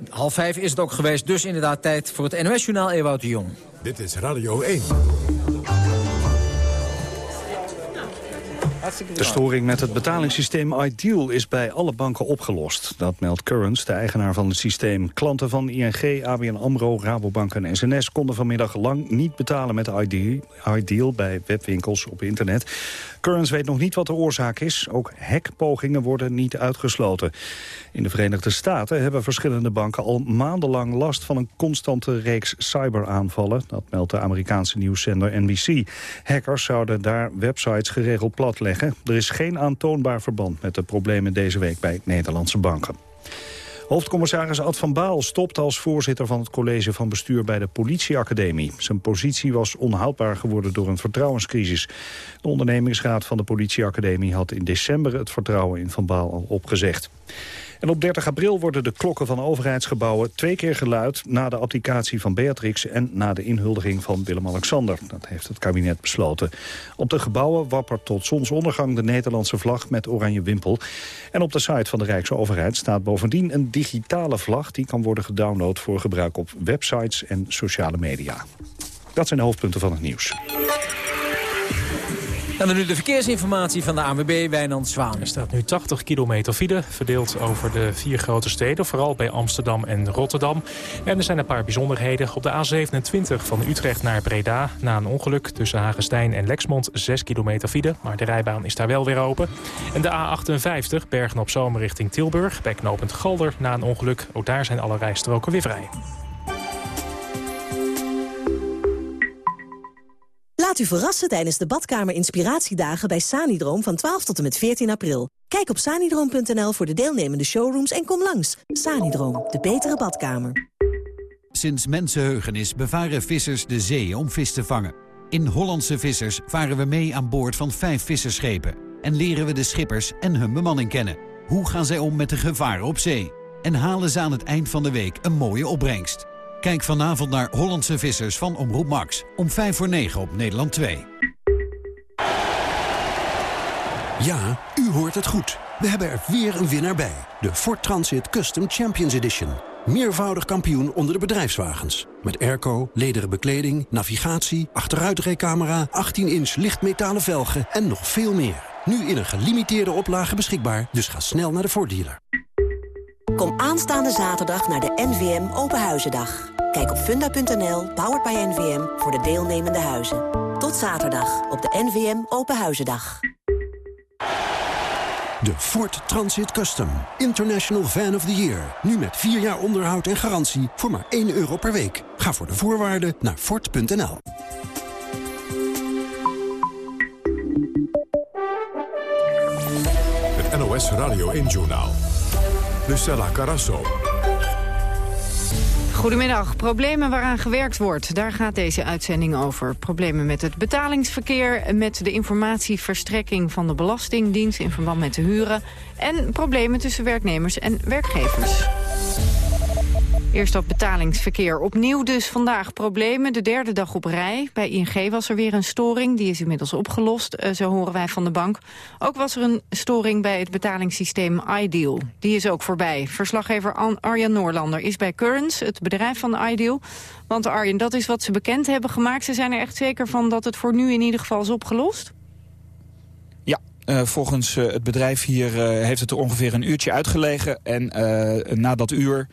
Half vijf is het ook geweest, dus inderdaad tijd voor het NOS-journaal Ewout de Jong. Dit is Radio 1. De storing met het betalingssysteem Ideal is bij alle banken opgelost. Dat meldt Currents, de eigenaar van het systeem. Klanten van ING, ABN AMRO, Rabobank en SNS... konden vanmiddag lang niet betalen met Ideal bij webwinkels op internet. Currents weet nog niet wat de oorzaak is. Ook hackpogingen worden niet uitgesloten. In de Verenigde Staten hebben verschillende banken al maandenlang last van een constante reeks cyberaanvallen. Dat meldt de Amerikaanse nieuwszender NBC. Hackers zouden daar websites geregeld platleggen. Er is geen aantoonbaar verband met de problemen deze week bij Nederlandse banken. Hoofdcommissaris Ad van Baal stopt als voorzitter van het college van bestuur bij de politieacademie. Zijn positie was onhoudbaar geworden door een vertrouwenscrisis. De ondernemingsraad van de politieacademie had in december het vertrouwen in Van Baal al opgezegd. En op 30 april worden de klokken van overheidsgebouwen twee keer geluid... na de abdicatie van Beatrix en na de inhuldiging van Willem-Alexander. Dat heeft het kabinet besloten. Op de gebouwen wappert tot zonsondergang de Nederlandse vlag met oranje wimpel. En op de site van de Rijksoverheid staat bovendien een digitale vlag... die kan worden gedownload voor gebruik op websites en sociale media. Dat zijn de hoofdpunten van het nieuws. En dan nu de verkeersinformatie van de ANWB Wijnand Zwaan. Er staat nu 80 kilometer file, verdeeld over de vier grote steden. Vooral bij Amsterdam en Rotterdam. En er zijn een paar bijzonderheden. Op de A27 van Utrecht naar Breda. Na een ongeluk tussen Hagestein en Lexmond 6 kilometer file. Maar de rijbaan is daar wel weer open. En de A58 Bergen op Zomer richting Tilburg. Bij knooppunt Galder na een ongeluk. Ook daar zijn alle rijstroken weer vrij. U verrassen tijdens de badkamer inspiratiedagen bij Sanidroom van 12 tot en met 14 april. Kijk op sanidroom.nl voor de deelnemende showrooms en kom langs. Sanidroom, de betere badkamer. Sinds mensenheugenis bevaren vissers de zee om vis te vangen. In Hollandse Vissers varen we mee aan boord van vijf visserschepen. En leren we de schippers en hun bemanning kennen. Hoe gaan zij om met de gevaren op zee? En halen ze aan het eind van de week een mooie opbrengst. Kijk vanavond naar Hollandse Vissers van Omroep Max. Om 5 voor 9 op Nederland 2. Ja, u hoort het goed. We hebben er weer een winnaar bij. De Ford Transit Custom Champions Edition. Meervoudig kampioen onder de bedrijfswagens. Met airco, lederen bekleding, navigatie, achteruitrijcamera... 18-inch lichtmetalen velgen en nog veel meer. Nu in een gelimiteerde oplage beschikbaar, dus ga snel naar de Ford dealer. Kom aanstaande zaterdag naar de NVM Openhuizendag. Kijk op funda.nl, powered by NVM, voor de deelnemende huizen. Tot zaterdag op de NVM Openhuizendag. De Ford Transit Custom. International Van of the Year. Nu met 4 jaar onderhoud en garantie voor maar 1 euro per week. Ga voor de voorwaarden naar Ford.nl. Het NOS Radio 1 Journaal. Lucella Carasso. Goedemiddag. Problemen waaraan gewerkt wordt. Daar gaat deze uitzending over. Problemen met het betalingsverkeer, met de informatieverstrekking van de Belastingdienst in verband met de huren en problemen tussen werknemers en werkgevers. Eerst op betalingsverkeer. Opnieuw dus vandaag problemen. De derde dag op rij. Bij ING was er weer een storing. Die is inmiddels opgelost, uh, zo horen wij van de bank. Ook was er een storing bij het betalingssysteem Ideal. Die is ook voorbij. Verslaggever Arjan Noorlander is bij Currents, het bedrijf van Ideal. Want Arjen, dat is wat ze bekend hebben gemaakt. Ze zijn er echt zeker van dat het voor nu in ieder geval is opgelost? Ja, uh, volgens uh, het bedrijf hier heeft het er ongeveer een uurtje uitgelegen. En na dat uur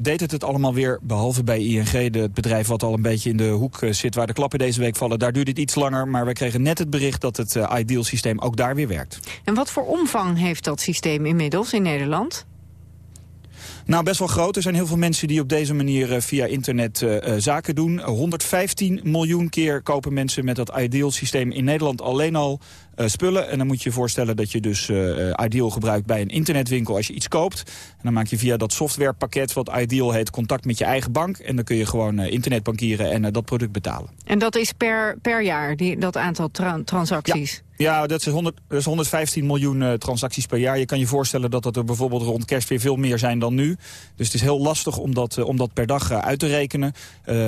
deed het het allemaal weer, behalve bij ING, de, het bedrijf wat al een beetje in de hoek zit waar de klappen deze week vallen. Daar duurde het iets langer, maar we kregen net het bericht dat het Ideal systeem ook daar weer werkt. En wat voor omvang heeft dat systeem inmiddels in Nederland? Nou, best wel groot. Er zijn heel veel mensen die op deze manier via internet uh, zaken doen. 115 miljoen keer kopen mensen met dat Ideal-systeem in Nederland alleen al uh, spullen. En dan moet je je voorstellen dat je dus uh, Ideal gebruikt bij een internetwinkel als je iets koopt. En dan maak je via dat softwarepakket wat Ideal heet contact met je eigen bank. En dan kun je gewoon internetbankieren en dat product betalen. En dat is per, per jaar, die, dat aantal tra transacties? Ja. Ja, dat is, 100, dat is 115 miljoen uh, transacties per jaar. Je kan je voorstellen dat dat er bijvoorbeeld rond kerst weer veel meer zijn dan nu. Dus het is heel lastig om dat, uh, om dat per dag uh, uit te rekenen.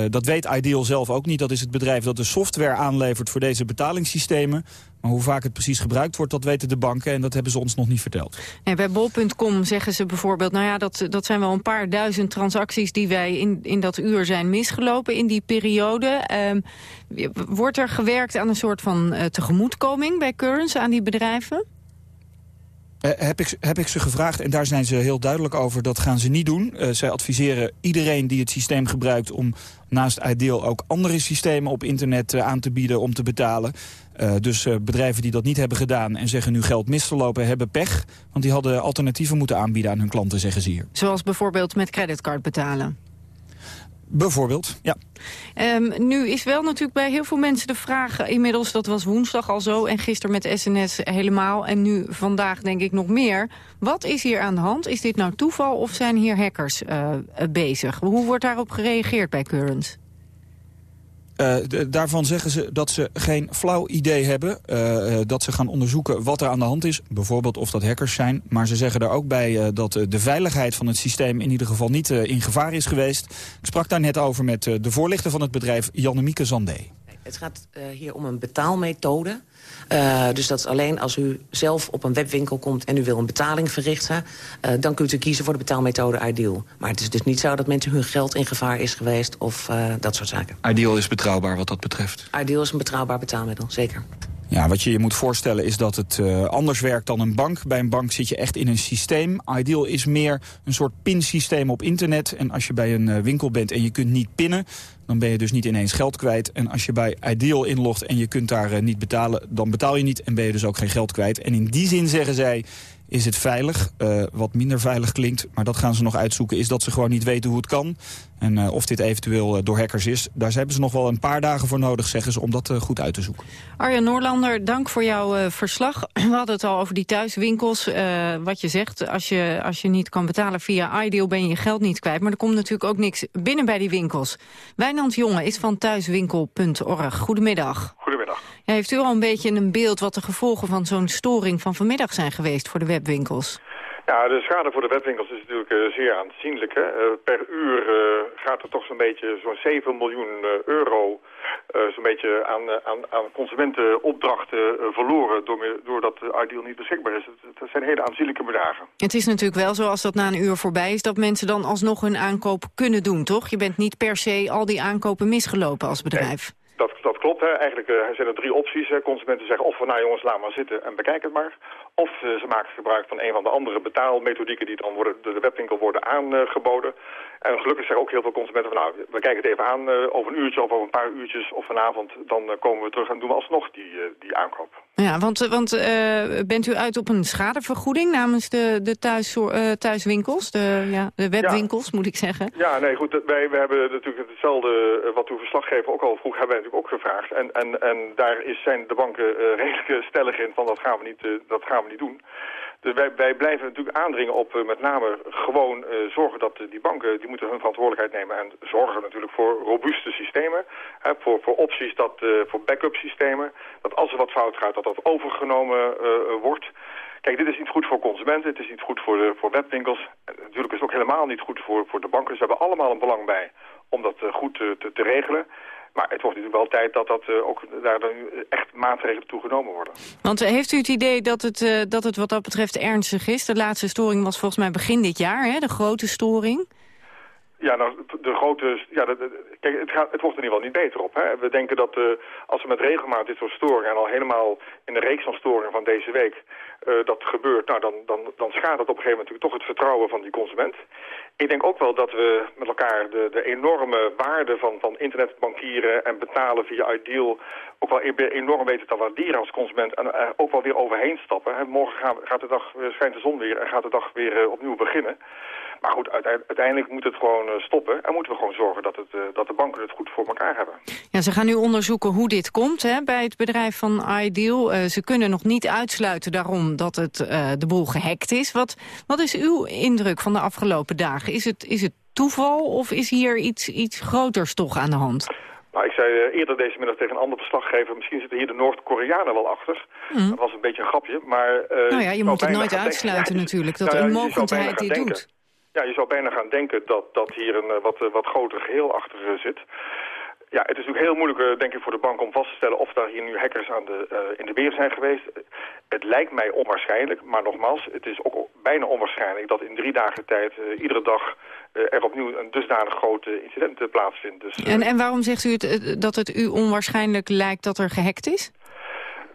dat weet Ideal zelf ook niet. Dat is het bedrijf dat de software aanlevert voor deze betalingssystemen. Maar hoe vaak het precies gebruikt wordt, dat weten de banken. En dat hebben ze ons nog niet verteld. En bij bol.com zeggen ze bijvoorbeeld... nou ja, dat, dat zijn wel een paar duizend transacties... die wij in, in dat uur zijn misgelopen in die periode. Um, wordt er gewerkt aan een soort van uh, tegemoetkoming bij Currents aan die bedrijven? Uh, heb, ik, heb ik ze gevraagd en daar zijn ze heel duidelijk over. Dat gaan ze niet doen. Uh, zij adviseren iedereen die het systeem gebruikt... om naast Ideal ook andere systemen op internet uh, aan te bieden om te betalen. Dus bedrijven die dat niet hebben gedaan en zeggen nu geld mis te lopen... hebben pech, want die hadden alternatieven moeten aanbieden aan hun klanten, zeggen ze hier. Zoals bijvoorbeeld met creditcard betalen? Bijvoorbeeld, ja. Um, nu is wel natuurlijk bij heel veel mensen de vraag... inmiddels, dat was woensdag al zo en gisteren met SNS helemaal... en nu vandaag denk ik nog meer. Wat is hier aan de hand? Is dit nou toeval of zijn hier hackers uh, bezig? Hoe wordt daarop gereageerd bij Currents? Uh, daarvan zeggen ze dat ze geen flauw idee hebben. Uh, dat ze gaan onderzoeken wat er aan de hand is. Bijvoorbeeld of dat hackers zijn. Maar ze zeggen er ook bij dat de veiligheid van het systeem... in ieder geval niet in gevaar is geweest. Ik sprak daar net over met de voorlichter van het bedrijf, Jannemieke Zandé. Het gaat hier om een betaalmethode... Uh, dus dat is alleen als u zelf op een webwinkel komt en u wil een betaling verrichten... Uh, dan kunt u kiezen voor de betaalmethode Ideal. Maar het is dus niet zo dat mensen hun geld in gevaar is geweest of uh, dat soort zaken. Ideal is betrouwbaar wat dat betreft? Ideal is een betrouwbaar betaalmiddel, zeker. Ja, wat je je moet voorstellen is dat het uh, anders werkt dan een bank. Bij een bank zit je echt in een systeem. Ideal is meer een soort pinsysteem op internet. En als je bij een uh, winkel bent en je kunt niet pinnen... dan ben je dus niet ineens geld kwijt. En als je bij Ideal inlogt en je kunt daar uh, niet betalen... dan betaal je niet en ben je dus ook geen geld kwijt. En in die zin zeggen zij is het veilig. Uh, wat minder veilig klinkt, maar dat gaan ze nog uitzoeken... is dat ze gewoon niet weten hoe het kan. En uh, of dit eventueel uh, door hackers is. Daar hebben ze nog wel een paar dagen voor nodig, zeggen ze... om dat goed uit te zoeken. Arjan Noorlander, dank voor jouw verslag. We hadden het al over die thuiswinkels. wat je zegt, als je, als je niet kan betalen via Ideal... ben je je geld niet kwijt. Maar er komt natuurlijk ook niks binnen bij die winkels. Wijnand Jonge is van thuiswinkel.org. Goedemiddag. Ja, heeft u al een beetje een beeld wat de gevolgen van zo'n storing van vanmiddag zijn geweest voor de webwinkels? Ja, de schade voor de webwinkels is natuurlijk uh, zeer aanzienlijk. Hè? Uh, per uur uh, gaat er toch zo'n beetje zo'n 7 miljoen euro zo'n beetje aan, aan, aan consumentenopdrachten verloren door, doordat Ideal niet beschikbaar is. Dat zijn hele aanzienlijke bedragen. Het is natuurlijk wel zo als dat na een uur voorbij is dat mensen dan alsnog hun aankoop kunnen doen, toch? Je bent niet per se al die aankopen misgelopen als bedrijf. Nee. Dat, dat klopt. Hè. Eigenlijk uh, zijn er drie opties. Hè. Consumenten zeggen of van nou jongens, laat maar zitten en bekijk het maar. Of uh, ze maken gebruik van een van de andere betaalmethodieken die dan worden, door de webwinkel worden aangeboden. En gelukkig zeggen ook heel veel consumenten van nou, we kijken het even aan uh, over een uurtje of over een paar uurtjes of vanavond. Dan komen we terug en doen we alsnog die, die aankoop. Ja, want, want bent u uit op een schadevergoeding namens de, de thuis, thuiswinkels, de, ja, de webwinkels ja. moet ik zeggen? Ja, nee goed, wij, wij hebben natuurlijk hetzelfde wat uw verslaggever ook al vroeg, hebben wij natuurlijk ook gevraagd. En, en, en daar is, zijn de banken uh, redelijk stellig in van dat gaan we niet, uh, dat gaan we niet doen. Dus wij, wij blijven natuurlijk aandringen op met name gewoon zorgen dat die banken, die moeten hun verantwoordelijkheid nemen en zorgen natuurlijk voor robuuste systemen. Hè, voor, voor opties, dat, voor backup systemen. Dat als er wat fout gaat, dat dat overgenomen wordt. Kijk, dit is niet goed voor consumenten, het is niet goed voor, voor webwinkels. natuurlijk is het ook helemaal niet goed voor, voor de banken. Ze hebben allemaal een belang bij om dat goed te, te regelen. Maar het wordt natuurlijk wel tijd dat, dat uh, ook daar nu echt maatregelen toe genomen worden. Want uh, heeft u het idee dat het, uh, dat het wat dat betreft ernstig is? De laatste storing was volgens mij begin dit jaar, hè? de grote storing. Ja, nou, de grote... Ja, kijk, het, gaat, het wordt er in ieder geval niet beter op. Hè. We denken dat als we met regelmaat dit soort storingen... en al helemaal in de reeks van storingen van deze week... dat gebeurt, nou, dan, dan, dan schaadt het op een gegeven moment natuurlijk toch het vertrouwen van die consument. Ik denk ook wel dat we met elkaar de, de enorme waarde van, van internetbankieren en betalen via Ideal ook wel enorm weten te waarderen als consument en er ook wel weer overheen stappen. Morgen gaat de dag, schijnt de zon weer en gaat de dag weer eh, opnieuw beginnen. Maar goed, uiteindelijk moet het gewoon eh, stoppen. En moeten we gewoon zorgen dat, het, eh, dat de banken het goed voor elkaar hebben. Ja, ze gaan nu onderzoeken hoe dit komt hè, bij het bedrijf van Ideal. ze kunnen nog niet uitsluiten daarom dat het de boel gehackt is. Wat, wat is uw indruk van de afgelopen dagen? Is het, is het toeval of is hier iets, iets groters toch aan de hand? Nou, ik zei eerder deze middag tegen een ander verslaggever... misschien zitten hier de Noord-Koreanen wel achter. Mm. Dat was een beetje een grapje, maar... Uh, nou ja, je moet het nooit uitsluiten natuurlijk, dat nou, een mogelijkheid dit doet. Ja, je zou bijna gaan denken dat, dat hier een uh, wat, wat groter geheel achter zit. Ja, het is natuurlijk heel moeilijk, denk ik, voor de bank om vast te stellen of daar hier nu hackers aan de, uh, in de weer zijn geweest. Het lijkt mij onwaarschijnlijk, maar nogmaals, het is ook bijna onwaarschijnlijk dat in drie dagen tijd uh, iedere dag uh, er opnieuw een dusdanig groot incident plaatsvindt. Dus, en, en waarom zegt u het, dat het u onwaarschijnlijk lijkt dat er gehackt is?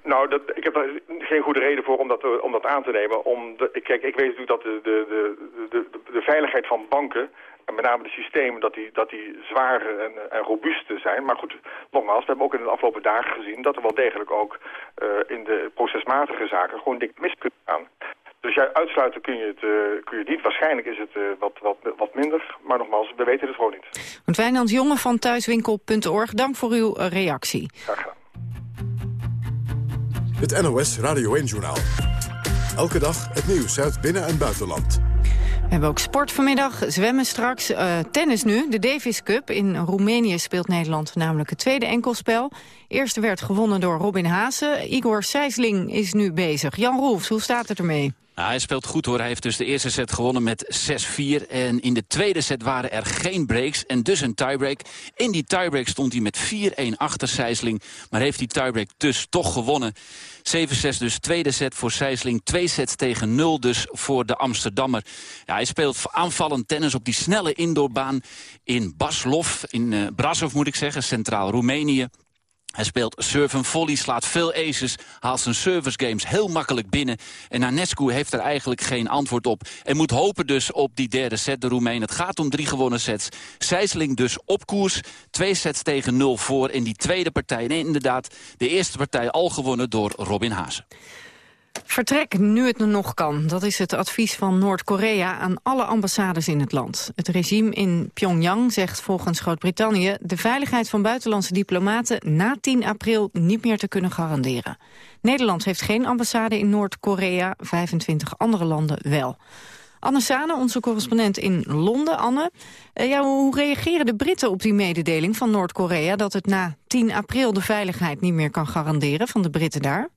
Nou, dat, ik heb daar geen goede reden voor om dat, om dat aan te nemen. Om de, kijk, ik weet natuurlijk dat de, de, de, de, de veiligheid van banken en met name de systemen, dat die, dat die zwaar en, en robuust zijn. Maar goed, nogmaals, we hebben ook in de afgelopen dagen gezien... dat er wel degelijk ook uh, in de procesmatige zaken gewoon dik mis kunnen gaan. Dus ja, uitsluiten kun je het, uh, kun je niet. Waarschijnlijk is het uh, wat, wat, wat minder. Maar nogmaals, we weten het gewoon niet. Want Wijnand Jonge van thuiswinkel.org, dank voor uw reactie. Graag gedaan. Het NOS Radio 1-journaal. Elke dag het nieuws uit binnen- en buitenland. We hebben ook sport vanmiddag, zwemmen straks, uh, tennis nu. De Davis Cup in Roemenië speelt Nederland namelijk het tweede enkelspel. Eerste werd gewonnen door Robin Haase. Igor Sijsling is nu bezig. Jan Roelfs, hoe staat het ermee? Nou, hij speelt goed hoor. Hij heeft dus de eerste set gewonnen met 6-4. En in de tweede set waren er geen breaks en dus een tiebreak. In die tiebreak stond hij met 4-1 achter Sijsling. Maar heeft die tiebreak dus toch gewonnen. 7-6 dus tweede set voor Sijsling. Twee sets tegen 0 dus voor de Amsterdammer. Ja, hij speelt aanvallend tennis op die snelle indoorbaan in Baslov. In uh, Brasov moet ik zeggen, centraal Roemenië. Hij speelt serve en volley, slaat veel aces, haalt zijn service games heel makkelijk binnen. En Nanescu heeft er eigenlijk geen antwoord op. En moet hopen dus op die derde set, de Roemeen. Het gaat om drie gewonnen sets. Sijsling dus op koers, twee sets tegen nul voor in die tweede partij. En inderdaad, de eerste partij al gewonnen door Robin Haase. Vertrek nu het nog kan. Dat is het advies van Noord-Korea aan alle ambassades in het land. Het regime in Pyongyang zegt volgens Groot-Brittannië... de veiligheid van buitenlandse diplomaten na 10 april niet meer te kunnen garanderen. Nederland heeft geen ambassade in Noord-Korea, 25 andere landen wel. Anne Sane, onze correspondent in Londen. Anne, uh, ja, hoe reageren de Britten op die mededeling van Noord-Korea... dat het na 10 april de veiligheid niet meer kan garanderen van de Britten daar?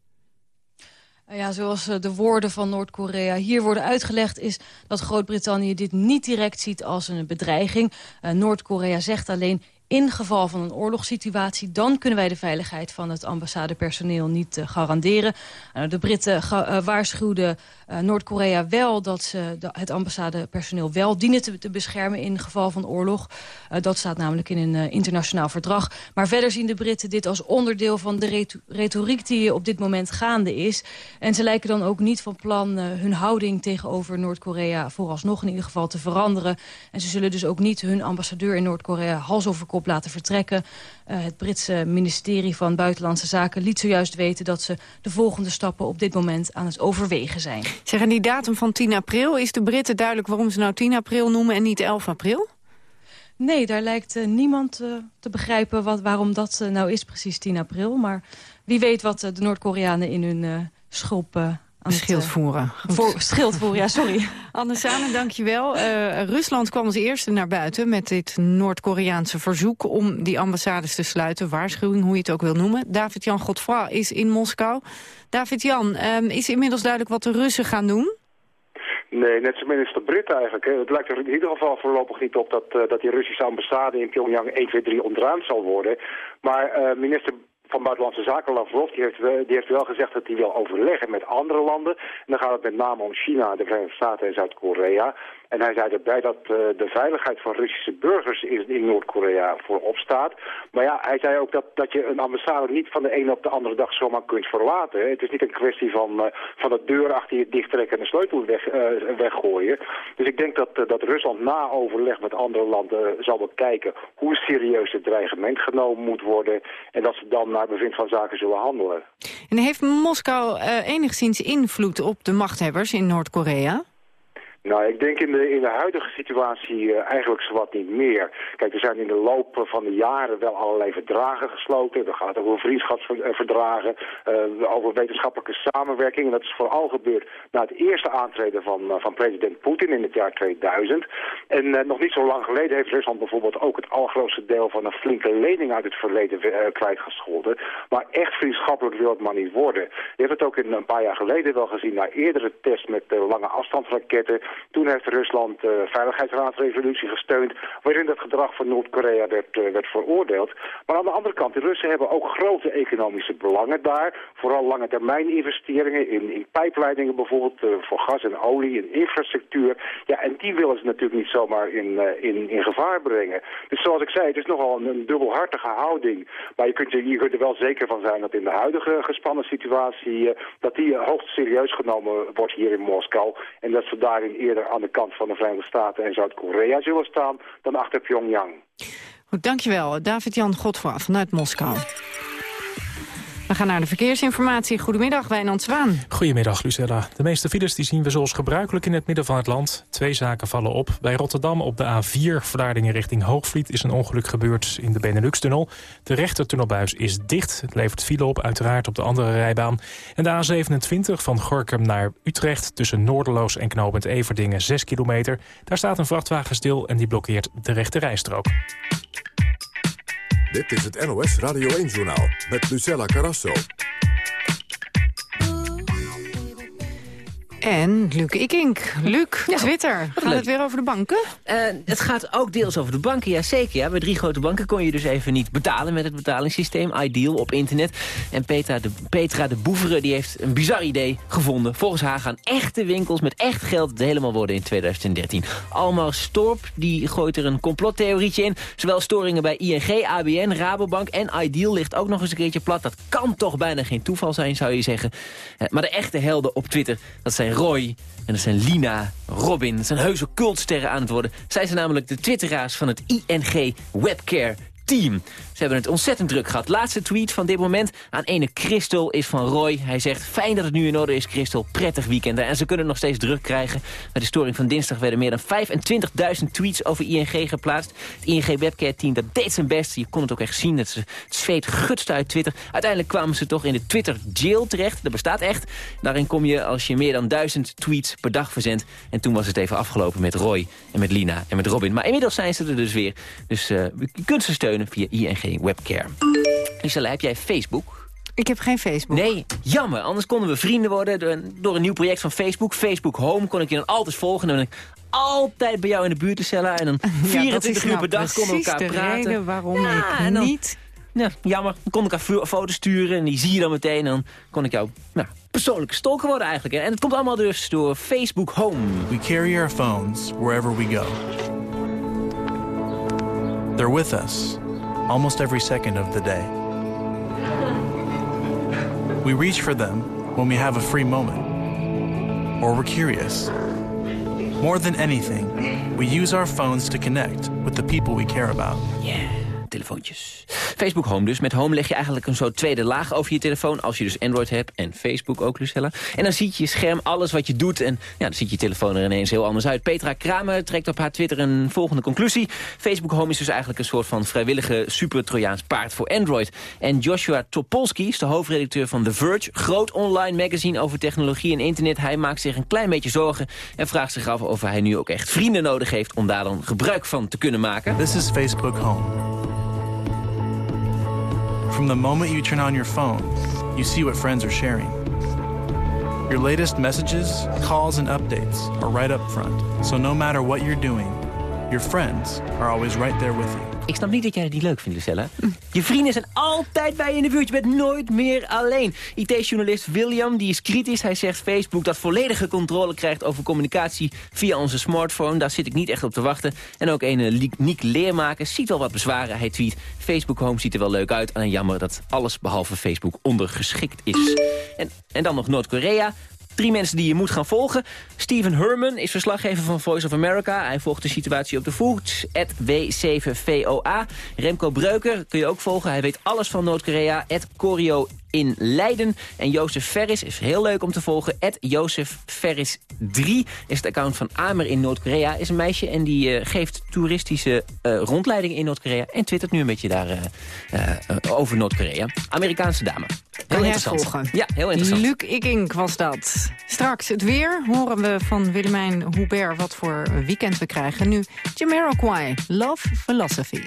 Nou ja, zoals eh, de woorden van Noord-Korea hier worden uitgelegd... is dat Groot-Brittannië dit niet direct ziet als een bedreiging. Uh, Noord-Korea zegt alleen in geval van een oorlogssituatie... dan kunnen wij de veiligheid van het ambassadepersoneel niet uh, garanderen. Uh, de Britten uh, waarschuwden Noord-Korea wel dat ze de, het ambassadepersoneel wel dienen te, beschermen in geval van oorlog. dat staat namelijk in een internationaal verdrag. Maar verder zien de Britten dit als onderdeel van de retoriek die op dit moment gaande is. En ze lijken dan ook niet van plan hun houding tegenover Noord-Korea vooralsnog in ieder geval te veranderen. En ze zullen dus ook niet hun ambassadeur in Noord-Korea hals over kop laten vertrekken. Uh, het Britse ministerie van Buitenlandse Zaken liet zojuist weten... dat ze de volgende stappen op dit moment aan het overwegen zijn. Zeggen die datum van 10 april, is de Britten duidelijk waarom ze nou 10 april noemen en niet 11 april? Nee, daar lijkt uh, niemand uh, te begrijpen wat, waarom dat uh, nou is precies 10 april. Maar wie weet wat de Noord-Koreanen in hun schulp Aan schild voeren. Voor, schild voeren, ja, sorry. Anne Sane, dankjewel. Uh, Rusland kwam als eerste naar buiten met dit Noord-Koreaanse verzoek... om die ambassades te sluiten, waarschuwing, hoe je het ook wil noemen. David-Jan Godfroy is in Moskou. David-Jan, um, is inmiddels duidelijk wat de Russen gaan doen? Nee, net zoals minister Britt eigenlijk. Hè. Het lijkt er in ieder geval voorlopig niet op dat, uh, dat die Russische ambassade in Pyongyang 1, 2, 3 ontruimd zal worden. Maar uh, minister van Buitenlandse Zaken, Lavrov, die heeft, die heeft wel gezegd dat hij wil overleggen met andere landen. En dan gaat het met name om China, de Verenigde Staten en Zuid-Korea. En hij zei erbij dat uh, de veiligheid van Russische burgers in, Noord-Korea voorop staat. Maar ja, hij zei ook dat, dat je een ambassade niet van de ene op de andere dag zomaar kunt verlaten. Het is niet een kwestie van, uh, van de deur achter je dichttrekken en de sleutel weg, uh, weggooien. Dus ik denk dat, dat Rusland na overleg met andere landen zal bekijken hoe serieus het dreigement genomen moet worden. En dat ze dan naar bevind van zaken zullen handelen. En heeft Moskou enigszins invloed op de machthebbers in Noord-Korea? Nou, ik denk in de, in de huidige situatie uh, eigenlijk zowat niet meer. Kijk, er zijn in de loop van de jaren wel allerlei verdragen gesloten. Er gaat over vriendschapsverdragen, uh, over wetenschappelijke samenwerking. En dat is vooral gebeurd na het eerste aantreden van, uh, van president Poetin in het jaar 2000. En nog niet zo lang geleden heeft Rusland bijvoorbeeld ook het allergrootste deel van een flinke lening uit het verleden kwijtgescholden. Maar echt vriendschappelijk wil het maar niet worden. Je hebt het ook in, een paar jaar geleden wel gezien na eerdere tests met lange afstandsraketten toen heeft Rusland de uh, Veiligheidsraadsresolutie gesteund... waarin het gedrag van Noord-Korea werd, uh, werd veroordeeld. Maar aan de andere kant, de Russen hebben ook grote economische belangen daar. Vooral lange termijn investeringen in, in pijpleidingen bijvoorbeeld... Uh, voor gas en olie, in infrastructuur. Ja, en die willen ze natuurlijk niet zomaar in, in, in gevaar brengen. Dus zoals ik zei, het is nogal een, dubbelhartige houding. Maar je kunt, je kunt er wel zeker van zijn dat in de huidige gespannen situatie... dat die hoogst serieus genomen wordt hier in Moskou. En dat ze daarin eerder aan de kant van de Verenigde Staten en Zuid-Korea zullen staan dan achter Pyongyang. Dankjewel. David-Jan Godfroy vanuit Moskou. We gaan naar de verkeersinformatie. Goedemiddag, Wijnand Zwaan. Goedemiddag, Lucella. De meeste files die zien we zoals gebruikelijk in het midden van het land. Twee zaken vallen op. Bij Rotterdam op de A4, Vlaardingen richting Hoogvliet... is een ongeluk gebeurd in de Benelux-tunnel. De rechtertunnelbuis is dicht. Het levert file op, uiteraard op de andere rijbaan. En de A27 van Gorkum naar Utrecht... tussen Noorderloos en Knopend Everdingen, 6 kilometer. Daar staat een vrachtwagen stil en die blokkeert de rechte rijstrook. Dit is het NOS Radio 1-journaal met Lucella Carrasso. En Luc Ikink. Luc, ja, Twitter. Gaat leuk. het weer over de banken? Uh, het gaat ook deels over de banken, ja zeker. Ja. Bij drie grote banken kon je dus even niet betalen met het betalingssysteem. Ideal op internet. En Petra de, Petra de Boevere die heeft een bizar idee gevonden. Volgens haar gaan echte winkels met echt geld het helemaal worden in 2013. Almar Storp die gooit er een complottheorietje in. Zowel storingen bij ING, ABN, Rabobank en Ideal ligt ook nog eens een keertje plat. Dat kan toch bijna geen toeval zijn, zou je zeggen. Uh, maar de echte helden op Twitter, dat zijn Roy en dat zijn Lina, Robin. Dat zijn heuse cultsterren aan het worden. Zij zijn namelijk de twitteraars van het ING Webcare team. Hebben het ontzettend druk gehad. Laatste tweet van dit moment aan ene Christel is van Roy. Hij zegt, fijn dat het nu in orde is, Christel. Prettig weekend. En ze kunnen nog steeds druk krijgen. Bij de storing van dinsdag werden meer dan 25.000 tweets over ING geplaatst. Het ING Webcare team, dat deed zijn best. Je kon het ook echt zien. Dat het zweet gutste uit Twitter. Uiteindelijk kwamen ze toch in de Twitter jail terecht. Dat bestaat echt. Daarin kom je als je meer dan 1000 tweets per dag verzendt. En toen was het even afgelopen met Roy en met Lina en met Robin. Maar inmiddels zijn ze er dus weer. Dus uh, je kunt ze steunen via ING Webcare. Isabelle, heb jij Facebook? Ik heb geen Facebook. Nee, jammer. Anders konden we vrienden worden door een, door een nieuw project van Facebook. Facebook Home kon ik je dan altijd volgen. En dan ben ik altijd bij jou in de buurt te cellen. En dan 24 ja, uur per dag konden we elkaar praten. de reden waarom ja, ik dan, niet... Ja, jammer. Dan kon ik elkaar foto's sturen en die zie je dan meteen. En dan kon ik jou nou, persoonlijke stalker worden eigenlijk. En het komt allemaal dus door Facebook Home. We carry our phones wherever we go. They're with us almost every second of the day. We reach for them when we have a free moment, or we're curious. More than anything, we use our phones to connect with the people we care about. Yeah, Facebook Home dus. Met Home leg je eigenlijk een soort tweede laag over je telefoon... als je dus Android hebt en Facebook ook, Lucella. En dan ziet je scherm alles wat je doet... en ja, dan ziet je telefoon er ineens heel anders uit. Petra Kramer trekt op haar Twitter een volgende conclusie. Facebook Home is dus eigenlijk een soort van vrijwillige super-Trojaans paard voor Android. En Joshua Topolsky is de hoofdredacteur van The Verge... groot online magazine over technologie en internet. Hij maakt zich een klein beetje zorgen en vraagt zich af of hij nu ook echt vrienden nodig heeft... om daar dan gebruik van te kunnen maken. This is Facebook Home. From the moment you turn on your phone, you see what friends are sharing. Your latest messages, calls, and updates are right up front. So no matter what you're doing, your friends are always right there with you. Ik snap niet dat jij niet leuk vindt, Lucella. Je vrienden zijn altijd bij je in de buurt. Je bent nooit meer alleen. IT-journalist William die is kritisch. Hij zegt Facebook dat volledige controle krijgt over communicatie via onze smartphone. Daar zit ik niet echt op te wachten. En ook een Niek Leermaker ziet wel wat bezwaren. Hij tweet, Facebook Home ziet er wel leuk uit. Alleen jammer dat alles behalve Facebook ondergeschikt is. En, en dan nog Noord-Korea. Drie mensen die je moet gaan volgen. Steven Herman is verslaggever van Voice of America. Hij volgt de situatie op de voet. W7VOA. Remco Breuker kun je ook volgen. Hij weet alles van Noord-Korea. Corio in Leiden. En Jozef Ferris is heel leuk om te volgen. Jozef Ferris 3 is het account van Amer in Noord-Korea. Is een meisje en die uh, geeft toeristische uh, rondleidingen in Noord-Korea. En twittert nu een beetje daar uh, over Noord-Korea. Amerikaanse dame. Heel interessant. Volgen. Ja, heel interessant. Luc Ikink was dat. Straks het weer horen we van Willemijn Hubert wat voor weekend we krijgen. Nu Jamiroquai, Love Philosophy.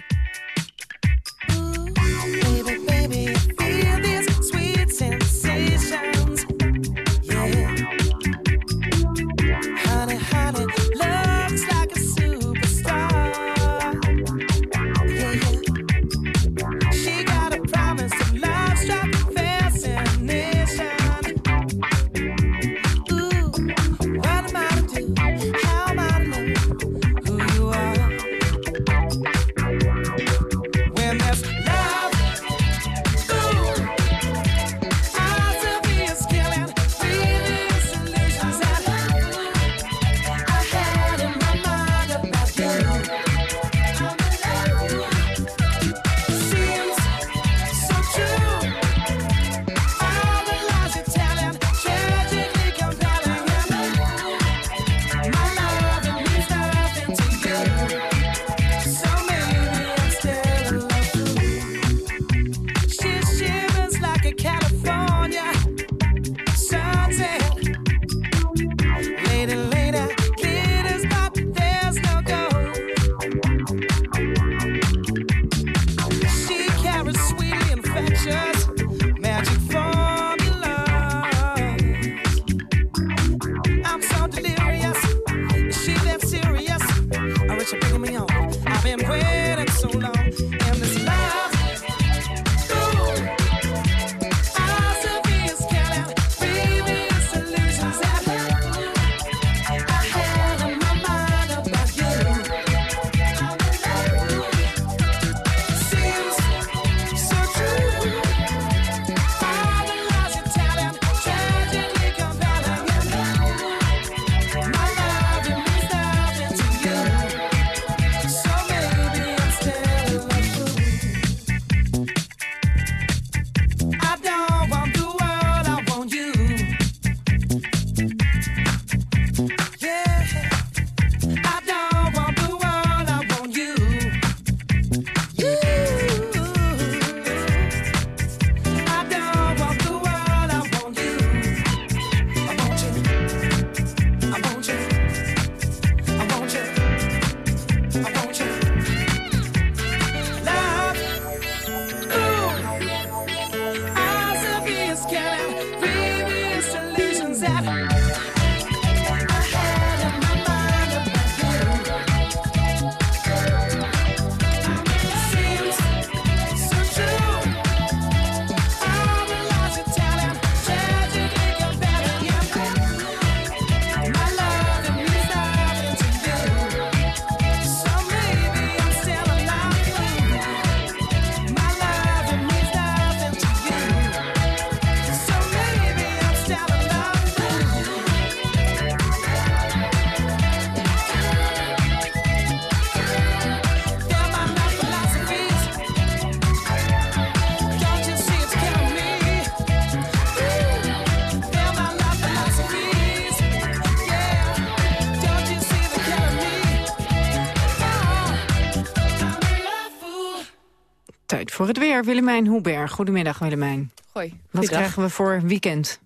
Voor het weer. Willemijn Hoeberg. Goedemiddag, Willemijn. Hoi. Wat krijgen we voor weekend?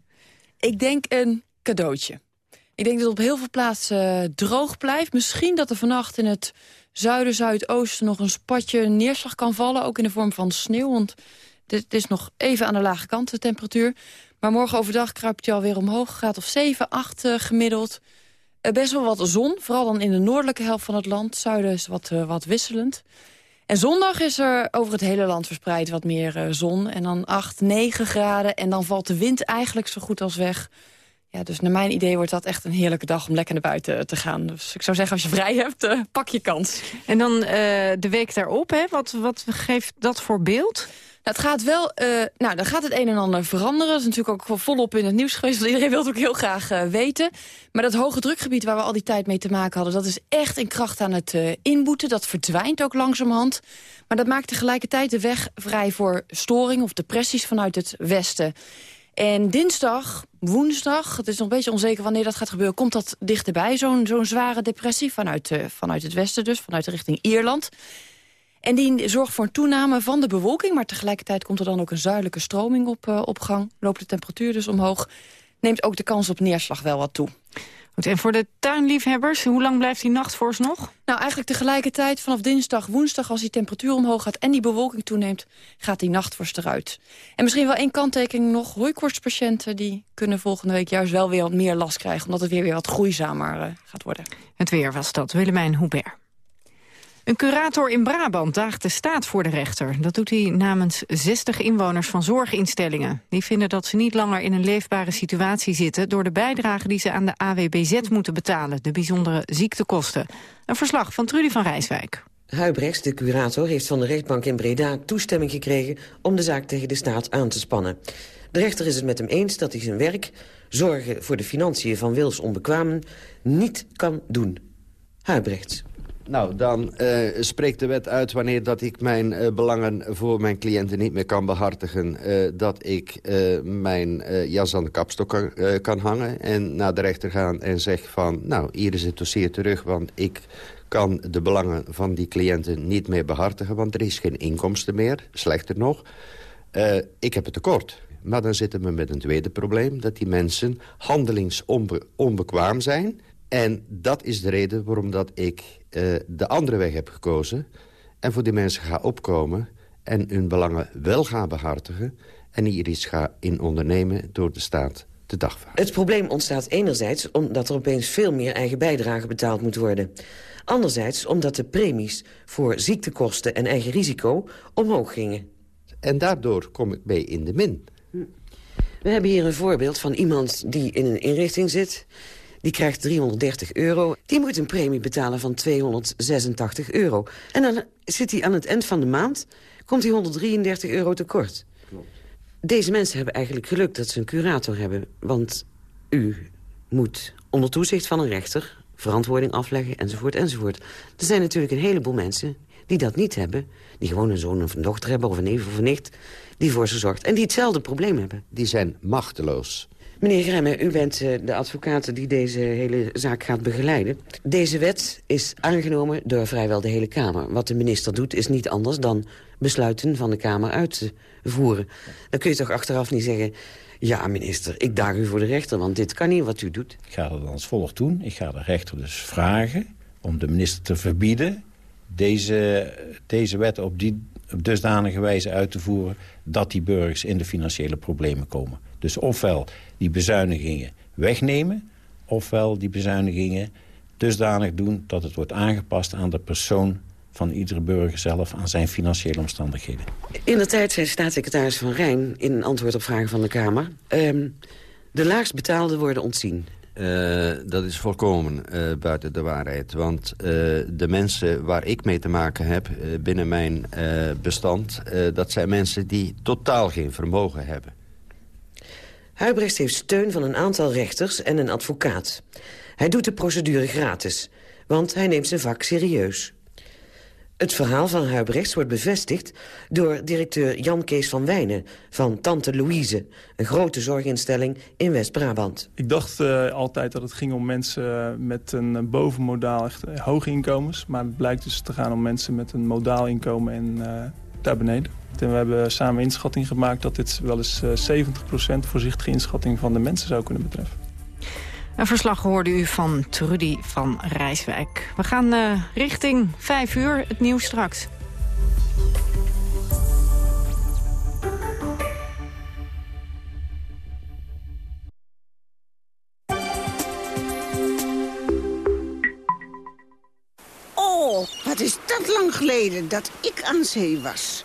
Ik denk een cadeautje. Ik denk dat het op heel veel plaatsen eh, droog blijft. Misschien dat er vannacht in het zuiden, zuidoosten nog een spatje neerslag kan vallen. Ook in de vorm van sneeuw, want dit is nog even aan de lage kant, de temperatuur. Maar morgen overdag kruipt hij alweer omhoog. Gaat of 7, 8 uh, gemiddeld. Uh, best wel wat zon, vooral dan in de noordelijke helft van het land. Zuiden is wat, uh, wat wisselend. En zondag is er over het hele land verspreid wat meer uh, zon. En dan 8, 9 graden. En dan valt de wind eigenlijk zo goed als weg. Ja, dus naar mijn idee wordt dat echt een heerlijke dag om lekker naar buiten te gaan. Dus ik zou zeggen, als je vrij hebt, uh, pak je kans. En dan uh, de week daarop, hè? Wat, wat geeft dat voor beeld? Nou, het gaat wel, uh, nou, dan gaat het een en ander veranderen. Dat is natuurlijk ook volop in het nieuws geweest. Want iedereen wil het ook heel graag weten. Maar dat hoge drukgebied waar we al die tijd mee te maken hadden... dat is echt in kracht aan het inboeten. Dat verdwijnt ook langzamerhand. Maar dat maakt tegelijkertijd de weg vrij voor storing of depressies vanuit het westen. En dinsdag, woensdag, het is nog een beetje onzeker wanneer dat gaat gebeuren... komt dat dichterbij, zo'n zo'n zware depressie vanuit, vanuit het westen dus, vanuit de richting Ierland... En die zorgt voor een toename van de bewolking... maar tegelijkertijd komt er dan ook een zuidelijke stroming op, uh, op gang. Loopt de temperatuur dus omhoog. Neemt ook de kans op neerslag wel wat toe. Goed, en voor de tuinliefhebbers, hoe lang blijft die nachtvorst nog? Nou, eigenlijk tegelijkertijd vanaf dinsdag, woensdag... als die temperatuur omhoog gaat en die bewolking toeneemt... gaat die nachtvorst eruit. En misschien wel één kanttekening nog. Hooikoortspatiënten die kunnen volgende week juist wel weer wat meer last krijgen... omdat het weer weer wat groeizamer uh, gaat worden. Het weer was dat, Willemijn Hubert. Een curator in Brabant daagt de staat voor de rechter. Dat doet hij namens 60 inwoners van zorginstellingen. Die vinden dat ze niet langer in een leefbare situatie zitten... door de bijdrage die ze aan de AWBZ moeten betalen, de bijzondere ziektekosten. Een verslag van Trudy van Rijswijk. Huibrechts, de curator, heeft van de rechtbank in Breda toestemming gekregen... om de zaak tegen de staat aan te spannen. De rechter is het met hem eens dat hij zijn werk... zorgen voor de financiën van Wils onbekwamen niet kan doen. Huibrechts. Nou, dan uh, spreekt de wet uit wanneer dat ik mijn uh, belangen voor mijn cliënten niet meer kan behartigen. Uh, dat ik mijn jas aan de kapstok kan, kan, hangen en naar de rechter gaan en zeg van... nou, hier is het dossier terug, want ik kan de belangen van die cliënten niet meer behartigen... want er is geen inkomsten meer, slechter nog. ik heb het tekort. Maar dan zitten we met een tweede probleem... dat die mensen handelingsonbekwaam zijn... En dat is de reden waarom dat ik uh, de andere weg heb gekozen... en voor die mensen ga opkomen en hun belangen wel ga behartigen... en hier iets ga in ondernemen door de staat te dagvaarden. Het probleem ontstaat enerzijds omdat er opeens veel meer eigen bijdrage betaald moet worden. Anderzijds omdat de premies voor ziektekosten en eigen risico omhoog gingen. En daardoor kom ik mee in de min. We hebben hier een voorbeeld van iemand die in een inrichting zit... Die krijgt 330 euro. Die moet een premie betalen van 286 euro. En dan zit hij aan het eind van de maand... komt hij 133 euro tekort. Klopt. Deze mensen hebben eigenlijk geluk dat ze een curator hebben. Want u moet onder toezicht van een rechter... verantwoording afleggen, enzovoort, enzovoort. Er zijn natuurlijk een heleboel mensen die dat niet hebben... die gewoon een zoon of een dochter hebben, of een neef of een nicht... die voor ze zorgt en die hetzelfde probleem hebben. Die zijn machteloos. Meneer Gremme, u bent uh, de advocaat die deze hele zaak gaat begeleiden. Deze wet is aangenomen door vrijwel de hele Kamer. Wat de minister doet is niet anders dan besluiten van de Kamer uit te voeren. Dan kun je toch achteraf niet zeggen... ja, minister, ik daag u voor de rechter, want dit kan niet wat u doet. Ik ga dat als volgt doen. Ik ga de rechter dus vragen om de minister te verbieden... deze, deze wet op, die, op dusdanige wijze uit te voeren... dat die burgers in de financiële problemen komen. Dus ofwel die bezuinigingen wegnemen... ofwel die bezuinigingen dusdanig doen dat het wordt aangepast aan de persoon van iedere burger zelf aan zijn financiële omstandigheden. In de tijd zei staatssecretaris Van Rijn in een antwoord op vragen van de Kamer... Um, de laagst betaalde worden ontzien. Uh, dat is volkomen uh, buiten de waarheid. Want uh, de mensen waar ik mee te maken heb binnen mijn bestand... dat zijn mensen die totaal geen vermogen hebben. Huibrechts heeft steun van een aantal rechters en een advocaat. Hij doet de procedure gratis, want hij neemt zijn vak serieus. Het verhaal van Huibrechts wordt bevestigd door directeur Jan Kees van Wijnen... van Tante Louise, een grote zorginstelling in West-Brabant. Ik dacht uh, altijd dat het ging om mensen met een bovenmodaal, echt hoge inkomens. Maar het blijkt dus te gaan om mensen met een modaal inkomen en uh, daar beneden. En we hebben samen inschatting gemaakt dat dit wel eens 70% voorzichtige inschatting van de mensen zou kunnen betreffen. Een verslag hoorde u van Trudy van Rijswijk. We gaan uh, richting 5 uur, het nieuws straks. Oh, wat is dat lang geleden dat ik aan zee was.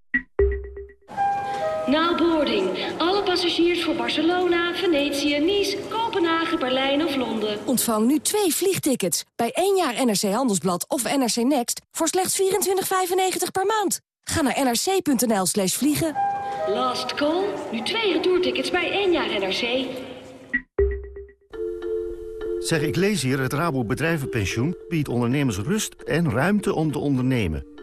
Now boarding. Alle passagiers voor Barcelona, Venetië, Nice, Kopenhagen, Berlijn of Londen. Ontvang nu twee vliegtickets bij één jaar NRC Handelsblad of NRC Next voor slechts 24,95 per maand. Ga naar nrc.nl slash vliegen. Last call. Nu twee retourtickets bij één jaar NRC. Zeg, ik lees hier, het Rabo Bedrijvenpensioen biedt ondernemers rust en ruimte om te ondernemen.